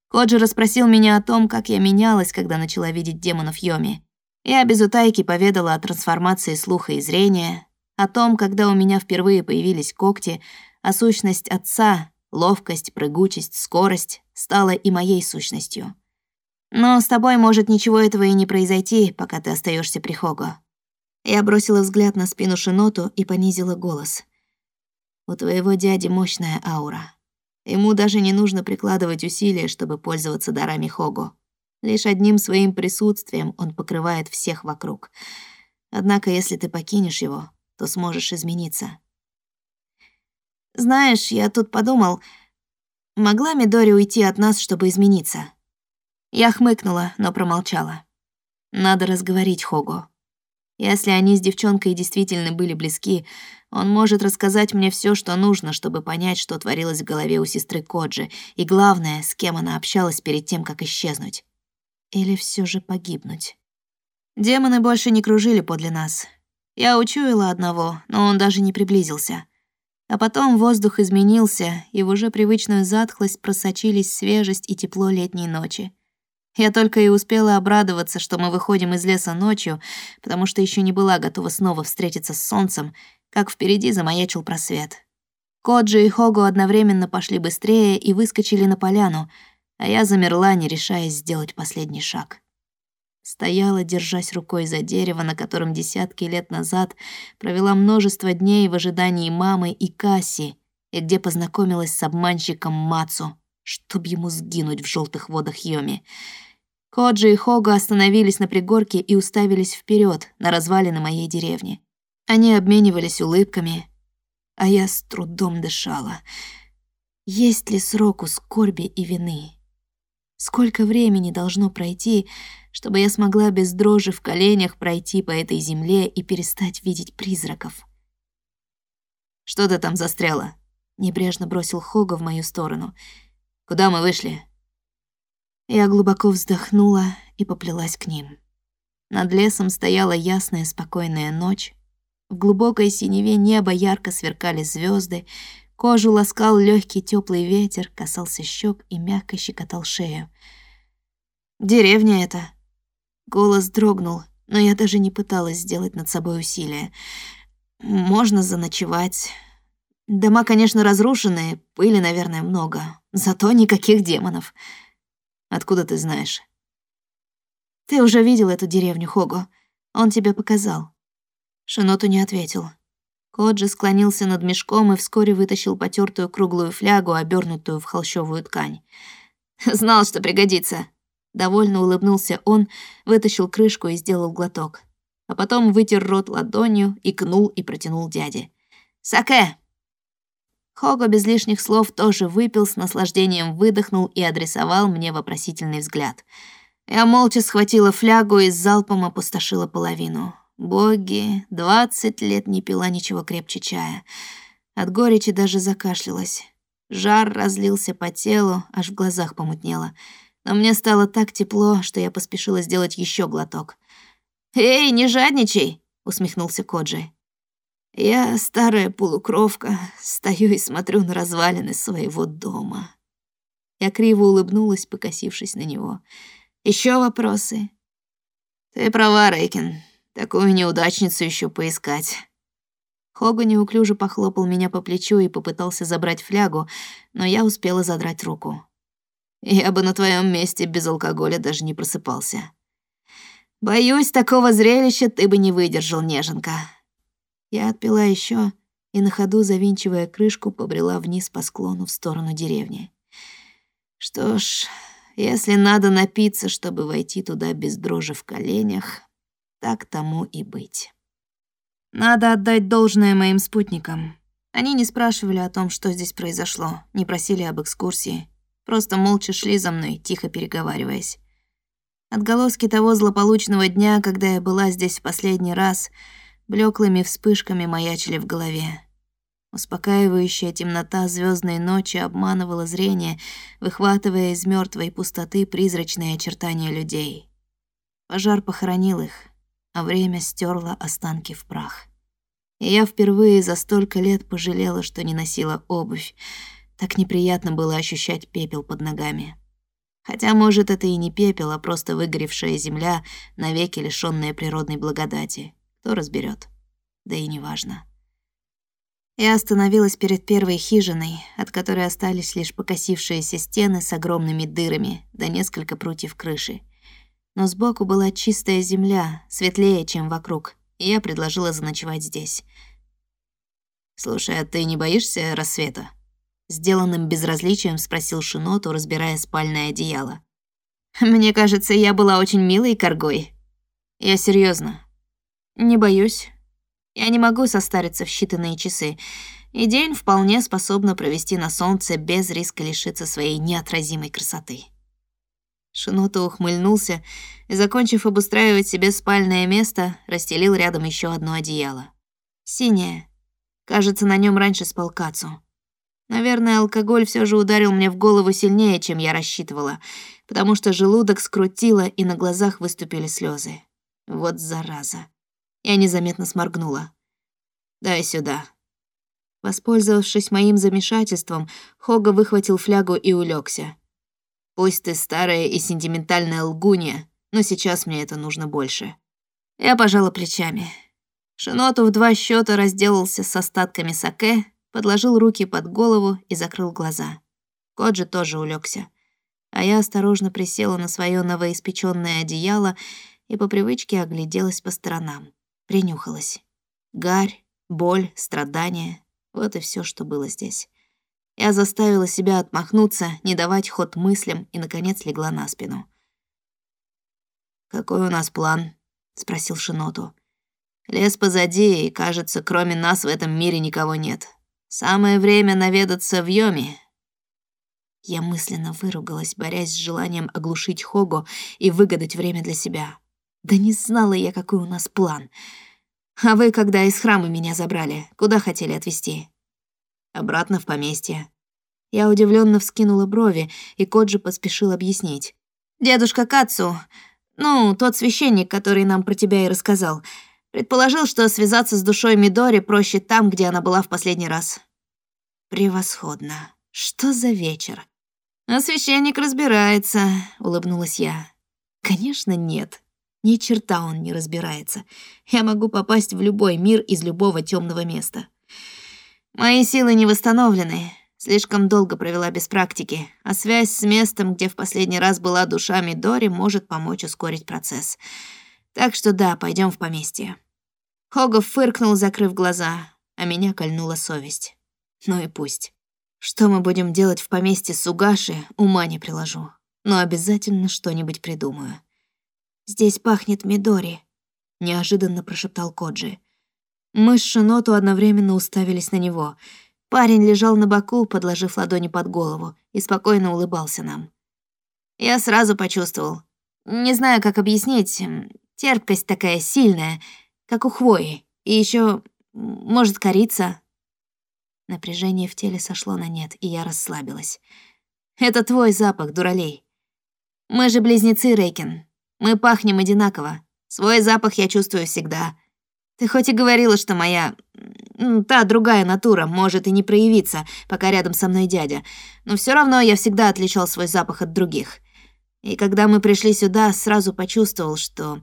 Коджи расспросил меня о том, как я менялась, когда начала видеть демонов Йоми. Я без утайки поведала о трансформации слуха и зрения, о том, когда у меня впервые появились когти, а сущность отца, ловкость, прыгучесть, скорость стала и моей сущностью. Но с тобой может ничего этого и не произойти, пока ты остаешься при Хого. Я бросила взгляд на спину Шиноту и понизила голос. У твоего дяди мощная аура. Ему даже не нужно прикладывать усилия, чтобы пользоваться дарами Хого. Лишь одним своим присутствием он покрывает всех вокруг. Однако, если ты покинешь его, то сможешь измениться. Знаешь, я тут подумал, могла Мидори уйти от нас, чтобы измениться? Я хмыкнула, но промолчала. Надо разговорить Хого. Если они с девчонкой действительно были близки, он может рассказать мне все, что нужно, чтобы понять, что творилось в голове у сестры Коджи, и главное, с кем она общалась перед тем, как исчезнуть. Или все же погибнуть. Демоны больше не кружили подле нас. Я учуяла одного, но он даже не приблизился. А потом воздух изменился, и в уже привычную затхлость просочились свежесть и тепло летней ночи. Я только и успела обрадоваться, что мы выходим из леса ночью, потому что еще не была готова снова встретиться с солнцем, как впереди замаячил просвет. Коджи и Хогу одновременно пошли быстрее и выскочили на поляну, а я замерла, не решаясь сделать последний шаг. Стояла, держась рукой за дерево, на котором десятки лет назад провела множество дней в ожидании мамы и Касси, и где познакомилась с обманщиком Мацу, чтоб ему сгинуть в желтых водах Йоми. Коджи и Хога остановились на пригорке и уставились вперед на развалины моей деревни. Они обменивались улыбками, а я с трудом дышала. Есть ли срок у скорби и вины? Сколько времени должно пройти, чтобы я смогла без дрожи в коленях пройти по этой земле и перестать видеть призраков? «Что ты там застряла?» — небрежно бросил Хога в мою сторону. «Куда мы вышли?» Я глубоко вздохнула и поплелась к ним. Над лесом стояла ясная спокойная ночь. В глубокой синеве неба ярко сверкали звезды, Кожу ласкал легкий теплый ветер, касался щек и мягко щекотал шею. «Деревня это». Голос дрогнул, но я даже не пыталась сделать над собой усилия. «Можно заночевать. Дома, конечно, разрушенные, пыли, наверное, много. Зато никаких демонов. Откуда ты знаешь?» «Ты уже видел эту деревню, Хого. Он тебе показал». Шиноту не ответил. Коджи склонился над мешком и вскоре вытащил потертую круглую флягу, обернутую в холщовую ткань. «Знал, что пригодится». Довольно улыбнулся он, вытащил крышку и сделал глоток. А потом вытер рот ладонью, икнул и протянул дяде. «Саке!» Хого без лишних слов тоже выпил, с наслаждением выдохнул и адресовал мне вопросительный взгляд. Я молча схватила флягу и залпом опустошила половину. Боги, двадцать лет не пила ничего крепче чая. От горечи даже закашлялась. Жар разлился по телу, аж в глазах помутнело. Но мне стало так тепло, что я поспешила сделать еще глоток. «Эй, не жадничай!» — усмехнулся Коджи. Я, старая полукровка, стою и смотрю на развалины своего дома. Я криво улыбнулась, покосившись на него. Еще вопросы?» «Ты права, Рейкин. Такую неудачницу еще поискать. Хога неуклюже похлопал меня по плечу и попытался забрать флягу, но я успела задрать руку. Я бы на твоем месте без алкоголя даже не просыпался. Боюсь, такого зрелища ты бы не выдержал, неженка. Я отпила еще и на ходу, завинчивая крышку, побрела вниз по склону в сторону деревни. Что ж, если надо напиться, чтобы войти туда без дрожи в коленях, так тому и быть. Надо отдать должное моим спутникам. Они не спрашивали о том, что здесь произошло, не просили об экскурсии, просто молча шли за мной, тихо переговариваясь. Отголоски того злополучного дня, когда я была здесь в последний раз, блеклыми вспышками маячили в голове. Успокаивающая темнота звездной ночи обманывала зрение, выхватывая из мертвой пустоты призрачные очертания людей. Пожар похоронил их, а время стерло останки в прах. И я впервые за столько лет пожалела, что не носила обувь. Так неприятно было ощущать пепел под ногами. Хотя, может, это и не пепел, а просто выгоревшая земля, навеки лишённая природной благодати. Кто разберет? Да и неважно. Я остановилась перед первой хижиной, от которой остались лишь покосившиеся стены с огромными дырами да несколько прутьев крыши. Но сбоку была чистая земля, светлее, чем вокруг, и я предложила заночевать здесь. «Слушай, а ты не боишься рассвета?» Сделанным безразличием спросил Шиноту, разбирая спальное одеяло. «Мне кажется, я была очень милой коргой. Я серьезно. Не боюсь. Я не могу состариться в считанные часы, и день вполне способна провести на солнце без риска лишиться своей неотразимой красоты. Шиното ухмыльнулся и, закончив обустраивать себе спальное место, расстелил рядом еще одно одеяло. Синее. Кажется, на нем раньше спал Кацу. Наверное, алкоголь все же ударил мне в голову сильнее, чем я рассчитывала, потому что желудок скрутило и на глазах выступили слезы. Вот зараза. Я незаметно сморгнула. «Дай сюда». Воспользовавшись моим замешательством, Хога выхватил флягу и улегся. «Пусть ты старая и сентиментальная лгунья, но сейчас мне это нужно больше». Я пожала плечами. Шиноту в два счета разделался с остатками саке, подложил руки под голову и закрыл глаза. Коджи тоже улегся, а я осторожно присела на свое новоиспечённое одеяло и по привычке огляделась по сторонам. Принюхалась. Гарь, боль, страдания — вот и все, что было здесь. Я заставила себя отмахнуться, не давать ход мыслям и, наконец, легла на спину. «Какой у нас план?» — спросил Шиноту. «Лес позади, и, кажется, кроме нас в этом мире никого нет. Самое время наведаться в Йоми». Я мысленно выругалась, борясь с желанием оглушить Хого и выгадать время для себя. Да не знала я, какой у нас план. А вы, когда из храма меня забрали, куда хотели отвезти? Обратно в поместье. Я удивленно вскинула брови, и Коджи поспешил объяснить. Дедушка Кацу, ну, тот священник, который нам про тебя и рассказал, предположил, что связаться с душой Мидори проще там, где она была в последний раз. Превосходно. Что за вечер? А священник разбирается, улыбнулась я. Конечно, нет. Ни черта он не разбирается. Я могу попасть в любой мир из любого темного места. Мои силы не восстановлены. Слишком долго провела без практики, а связь с местом, где в последний раз была душа Мидори, может помочь ускорить процесс. Так что да, пойдем в поместье. Хогов фыркнул, закрыв глаза, а меня кольнула совесть. Ну и пусть. Что мы будем делать в поместье Сугаши, ума не приложу. Но обязательно что-нибудь придумаю. «Здесь пахнет Мидори», — неожиданно прошептал Коджи. Мы с Шиноту одновременно уставились на него. Парень лежал на боку, подложив ладони под голову, и спокойно улыбался нам. Я сразу почувствовал. Не знаю, как объяснить. Терпкость такая сильная, как у хвои. И еще, может, корица. Напряжение в теле сошло на нет, и я расслабилась. «Это твой запах, дуралей. Мы же близнецы, Рейкин. Мы пахнем одинаково. Свой запах я чувствую всегда. Ты хоть и говорила, что моя... Та другая натура может и не проявиться, пока рядом со мной дядя, но все равно я всегда отличал свой запах от других. И когда мы пришли сюда, сразу почувствовал, что...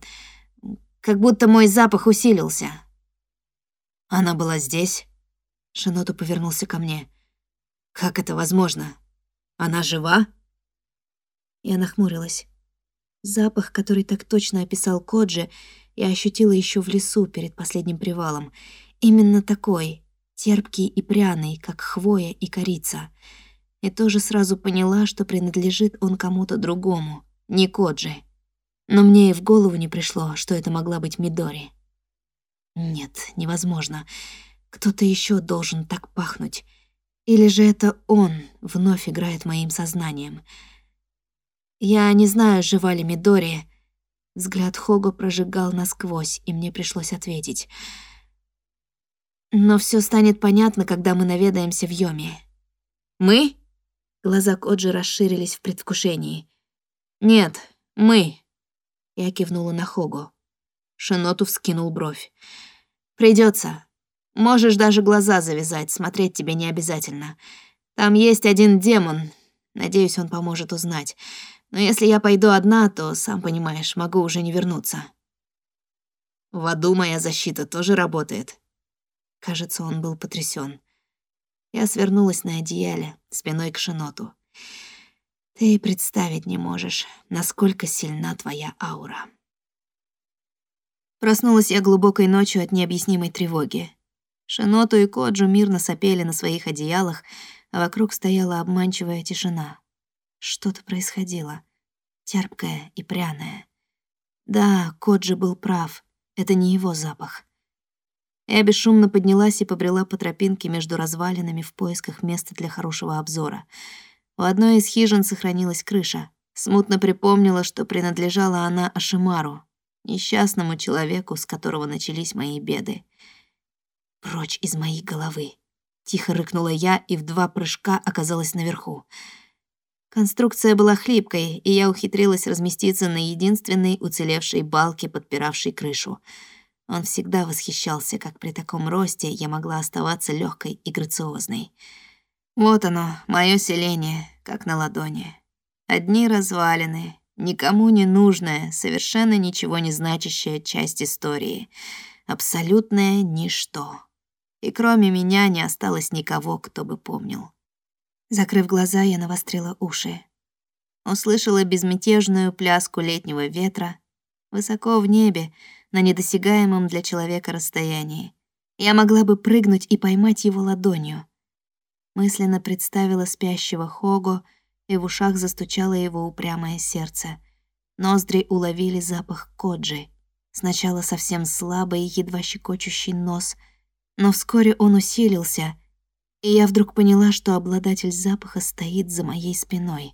Как будто мой запах усилился. Она была здесь? Шиноту повернулся ко мне. Как это возможно? Она жива? Я нахмурилась. Запах, который так точно описал Коджи, я ощутила еще в лесу перед последним привалом. Именно такой, терпкий и пряный, как хвоя и корица. И тоже сразу поняла, что принадлежит он кому-то другому, не Коджи. Но мне и в голову не пришло, что это могла быть Мидори. Нет, невозможно. Кто-то еще должен так пахнуть. Или же это он вновь играет моим сознанием — я не знаю, жива ли Мидори. Взгляд Хого прожигал насквозь, и мне пришлось ответить. Но все станет понятно, когда мы наведаемся в Йоми. Мы? Глаза Коджи расширились в предвкушении. Нет, мы. Я кивнула на Хогу. Шиноту вскинул бровь. Придется. Можешь даже глаза завязать, смотреть тебе не обязательно. Там есть один демон. Надеюсь, он поможет узнать. Но если я пойду одна, то, сам понимаешь, могу уже не вернуться. В аду моя защита тоже работает. Кажется, он был потрясен. Я свернулась на одеяле, спиной к Шиноту. Ты представить не можешь, насколько сильна твоя аура. Проснулась я глубокой ночью от необъяснимой тревоги. Шиноту и Коджу мирно сопели на своих одеялах, а вокруг стояла обманчивая тишина. Что-то происходило. Терпкое и пряное. Да, Коджи был прав. Это не его запах. Я бесшумно поднялась и побрела по тропинке между развалинами в поисках места для хорошего обзора. У одной из хижин сохранилась крыша. Смутно припомнила, что принадлежала она Ашимару, несчастному человеку, с которого начались мои беды. «Прочь из моей головы!» Тихо рыкнула я и в два прыжка оказалась наверху. Конструкция была хлипкой, и я ухитрилась разместиться на единственной уцелевшей балке, подпиравшей крышу — он всегда восхищался, как при таком росте я могла оставаться легкой и грациозной. Вот оно, мое селение, как на ладони. Одни развалины, никому не нужная, совершенно ничего не значащая часть истории. Абсолютное ничто. И кроме меня не осталось никого, кто бы помнил. Закрыв глаза, я навострила уши. Услышала безмятежную пляску летнего ветра. Высоко в небе, на недосягаемом для человека расстоянии. Я могла бы прыгнуть и поймать его ладонью. Мысленно представила спящего Хого, и в ушах застучало его упрямое сердце. Ноздри уловили запах коджи. Сначала совсем слабый, едва щекочущий нос, но вскоре он усилился, и я вдруг поняла, что обладатель запаха стоит за моей спиной.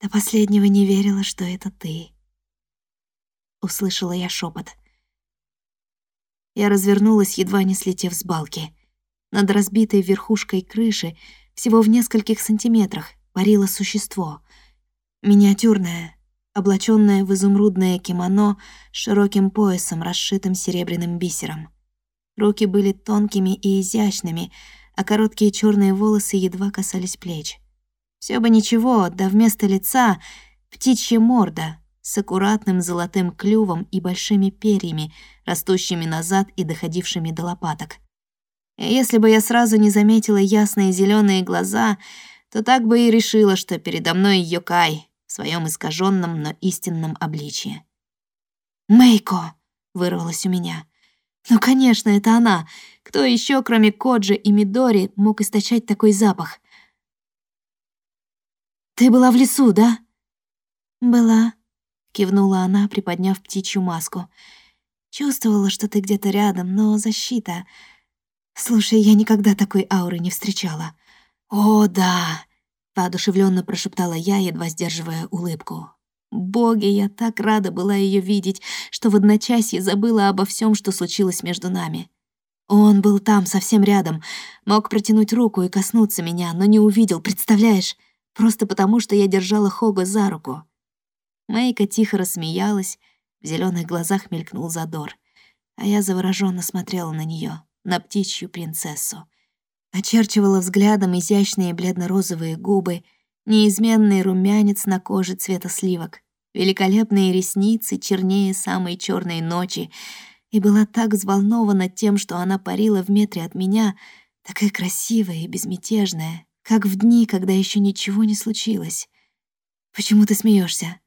До последнего не верила, что это ты услышала я шепот. Я развернулась, едва не слетев с балки. Над разбитой верхушкой крыши, всего в нескольких сантиметрах, парило существо. Миниатюрное, облачённое в изумрудное кимоно с широким поясом, расшитым серебряным бисером. Руки были тонкими и изящными, а короткие черные волосы едва касались плеч. Все бы ничего, да вместо лица — птичья морда, с аккуратным золотым клювом и большими перьями, растущими назад и доходившими до лопаток. Если бы я сразу не заметила ясные зеленые глаза, то так бы и решила, что передо мной Йокай в своем искаженном, но истинном обличье. «Мэйко!» — вырвалось у меня. «Ну, конечно, это она. Кто еще, кроме Коджи и Мидори, мог источать такой запах?» «Ты была в лесу, да?» «Была», кивнула она, приподняв птичью маску. Чувствовала, что ты где-то рядом, но защита. Слушай, я никогда такой ауры не встречала. О, да, воодушевленно прошептала я, едва сдерживая улыбку. Боги, я так рада была ее видеть, что в одночасье забыла обо всем, что случилось между нами. Он был там, совсем рядом, мог протянуть руку и коснуться меня, но не увидел, представляешь? Просто потому, что я держала Хога за руку. Мэйка тихо рассмеялась, в зеленых глазах мелькнул задор, а я завороженно смотрела на нее, на птичью принцессу. Очерчивала взглядом изящные бледно-розовые губы, неизменный румянец на коже цвета сливок, великолепные ресницы чернее самой черной ночи, и была так взволнована тем, что она парила в метре от меня, такая красивая и безмятежная, как в дни, когда еще ничего не случилось. «Почему ты смеешься?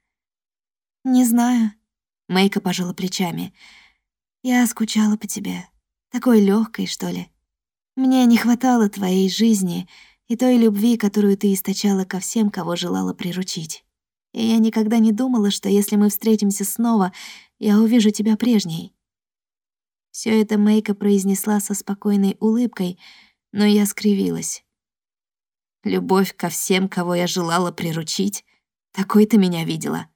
«Не знаю». Мэйка пожала плечами. «Я скучала по тебе. Такой легкой, что ли. Мне не хватало твоей жизни и той любви, которую ты источала ко всем, кого желала приручить. И я никогда не думала, что если мы встретимся снова, я увижу тебя прежней». Все это Мэйка произнесла со спокойной улыбкой, но я скривилась. «Любовь ко всем, кого я желала приручить? Такой ты меня видела?»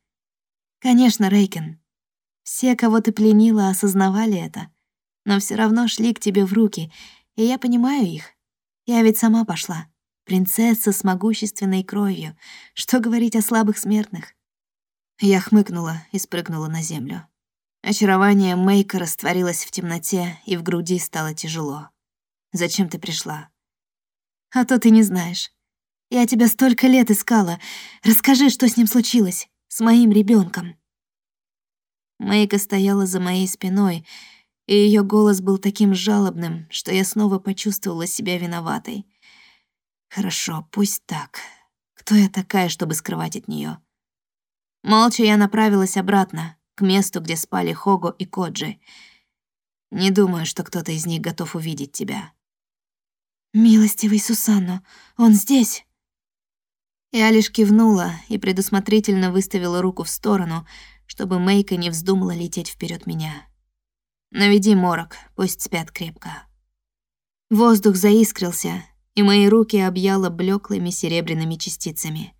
Конечно, Рейкен. Все, кого ты пленила, осознавали это. но все равно шли к тебе в руки, и я понимаю их. Я ведь сама пошла. Принцесса с могущественной кровью. Что говорить о слабых смертных? Я хмыкнула и спрыгнула на землю. Очарование Мейка растворилось в темноте, и в груди стало тяжело. «Зачем ты пришла?» «А то ты не знаешь. Я тебя столько лет искала. Расскажи, что с ним случилось, с моим ребенком. Мейка стояла за моей спиной, и ее голос был таким жалобным, что я снова почувствовала себя виноватой. Хорошо, пусть так. Кто я такая, чтобы скрывать от нее? Молча я направилась обратно, к месту, где спали Хого и Коджи. Не думаю, что кто-то из них готов увидеть тебя. «Милостивый Сусанно, он здесь?» Я лишь кивнула и предусмотрительно выставила руку в сторону, чтобы Мейка не вздумала лететь вперед меня. Наведи морок, пусть спят крепко. Воздух заискрился, и мои руки объяло блеклыми серебряными частицами.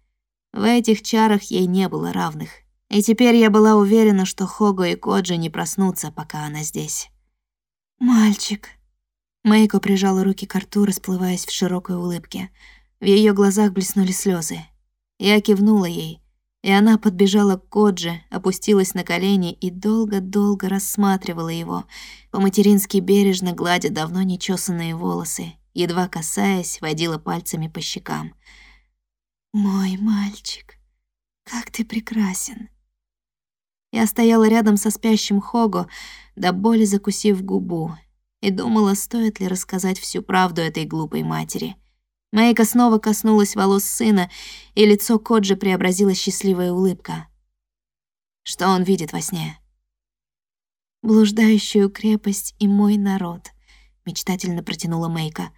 В этих чарах ей не было равных. И теперь я была уверена, что Хого и Коджи не проснутся, пока она здесь. «Мальчик». Мейко прижала руки к рту, расплываясь в широкой улыбке. В ее глазах блеснули слезы. Я кивнула ей, и она подбежала к Кодже, опустилась на колени и долго-долго рассматривала его, по-матерински бережно гладя давно нечесанные волосы, едва касаясь, водила пальцами по щекам. «Мой мальчик, как ты прекрасен!» Я стояла рядом со спящим Хого, до боли закусив губу, и думала, стоит ли рассказать всю правду этой глупой матери. Мэйка снова коснулась волос сына, и лицо Коджи преобразила счастливая улыбка. Что он видит во сне? «Блуждающую крепость и мой народ», — мечтательно протянула Мэйка.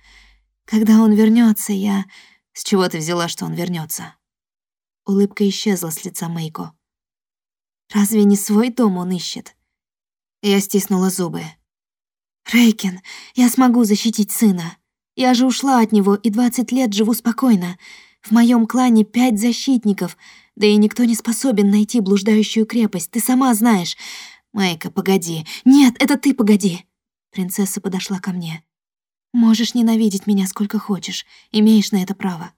«Когда он вернется, я...» «С чего ты взяла, что он вернется? Улыбка исчезла с лица Мэйко. «Разве не свой дом он ищет?» Я стиснула зубы. «Рейкен, я смогу защитить сына. Я же ушла от него и 20 лет живу спокойно. В моем клане пять защитников, да и никто не способен найти блуждающую крепость, ты сама знаешь. Майка, погоди. Нет, это ты погоди. Принцесса подошла ко мне. Можешь ненавидеть меня сколько хочешь, имеешь на это право.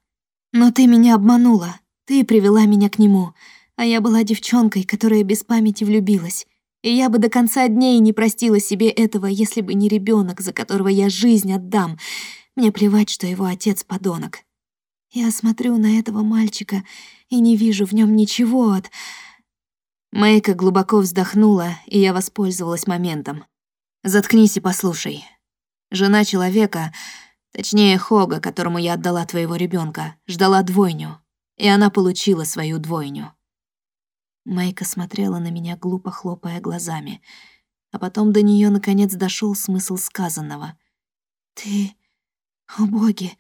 Но ты меня обманула. Ты привела меня к нему, а я была девчонкой, которая без памяти влюбилась. И я бы до конца дней не простила себе этого, если бы не ребенок, за которого я жизнь отдам. Мне плевать, что его отец подонок. Я смотрю на этого мальчика и не вижу в нем ничего от... Мэйка глубоко вздохнула, и я воспользовалась моментом. «Заткнись и послушай. Жена человека, точнее Хога, которому я отдала твоего ребенка, ждала двойню, и она получила свою двойню». Майка смотрела на меня, глупо хлопая глазами, а потом до нее наконец дошел смысл сказанного. «Ты о боги,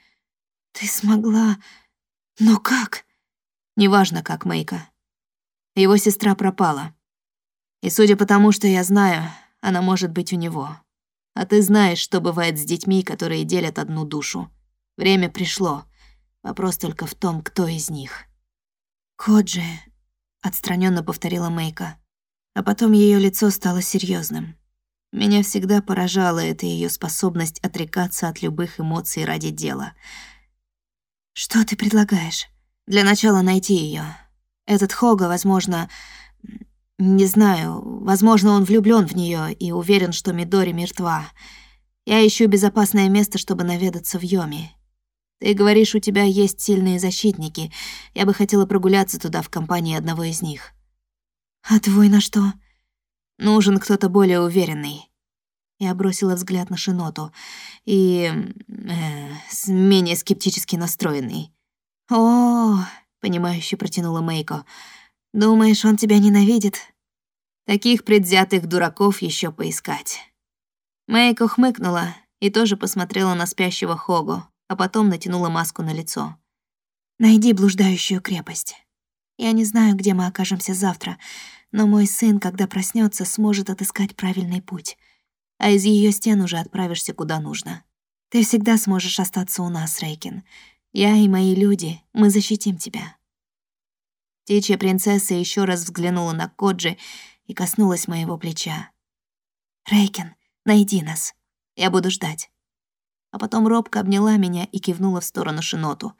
ты смогла... Но как? Неважно как, Мейка. Его сестра пропала. И судя по тому, что я знаю, она может быть у него. А ты знаешь, что бывает с детьми, которые делят одну душу. Время пришло. Вопрос только в том, кто из них. «Коджи», — отстраненно повторила Мейка. А потом ее лицо стало серьезным. Меня всегда поражала эта ее способность отрекаться от любых эмоций ради дела. «Что ты предлагаешь?» «Для начала найти ее. Этот Хога, возможно... Не знаю, возможно, он влюблен в нее и уверен, что Мидори мертва. Я ищу безопасное место, чтобы наведаться в Йоми. Ты говоришь, у тебя есть сильные защитники. Я бы хотела прогуляться туда в компании одного из них». «А твой на что?» Нужен кто-то более уверенный. Я бросила взгляд на Шиноту и... Э, менее скептически настроенный. «О, — понимающе протянула Мейко, — думаешь, он тебя ненавидит? Таких предвзятых дураков еще поискать». Мейко хмыкнула и тоже посмотрела на спящего Хогу, а потом натянула маску на лицо. «Найди блуждающую крепость. Я не знаю, где мы окажемся завтра, но мой сын, когда проснется, сможет отыскать правильный путь. А из ее стен уже отправишься куда нужно. Ты всегда сможешь остаться у нас, Рейкин. Я и мои люди, мы защитим тебя». Птичья принцесса еще раз взглянула на Коджи и коснулась моего плеча. «Рейкин, Найди нас. Я буду ждать». А потом робко обняла меня и кивнула в сторону Шиноту.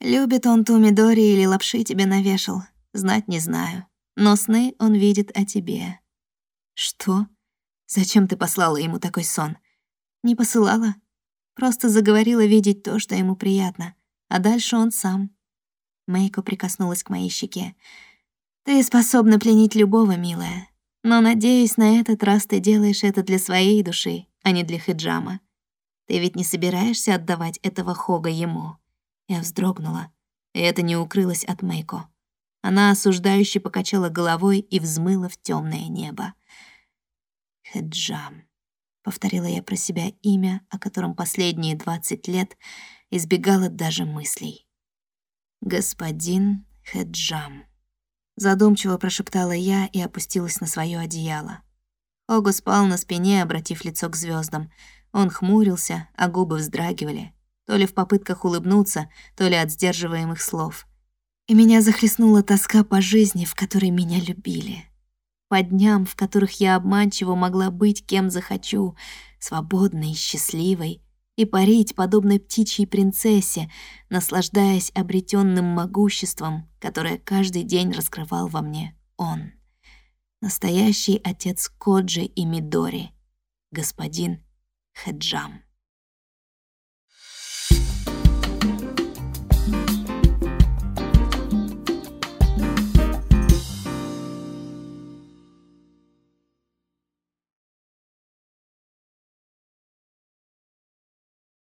«Любит он ту Мидори или лапши тебе навешал, знать не знаю. Но сны он видит о тебе». «Что? Зачем ты послала ему такой сон?» «Не посылала. Просто заговорила видеть то, что ему приятно, а дальше он сам». Мейко прикоснулась к моей щеке. «Ты способна пленить любого, милая. Но, надеюсь, на этот раз ты делаешь это для своей души, а не для хиджама. Ты ведь не собираешься отдавать этого Хога ему?» Я вздрогнула, и это не укрылось от Мейко. Она осуждающе покачала головой и взмыла в темное небо. «Хиджам», — повторила я про себя имя, о котором последние двадцать лет избегала даже мыслей. «Господин Хеджам». Задумчиво прошептала я и опустилась на свое одеяло. Ого спал на спине, обратив лицо к звездам. Он хмурился, а губы вздрагивали. То ли в попытках улыбнуться, то ли от сдерживаемых слов. И меня захлестнула тоска по жизни, в которой меня любили. По дням, в которых я обманчиво могла быть кем захочу, свободной, счастливой, и парить, подобно птичьей принцессе, наслаждаясь обретенным могуществом, которое каждый день раскрывал во мне он. Настоящий отец Коджи и Мидори, господин Хеджам.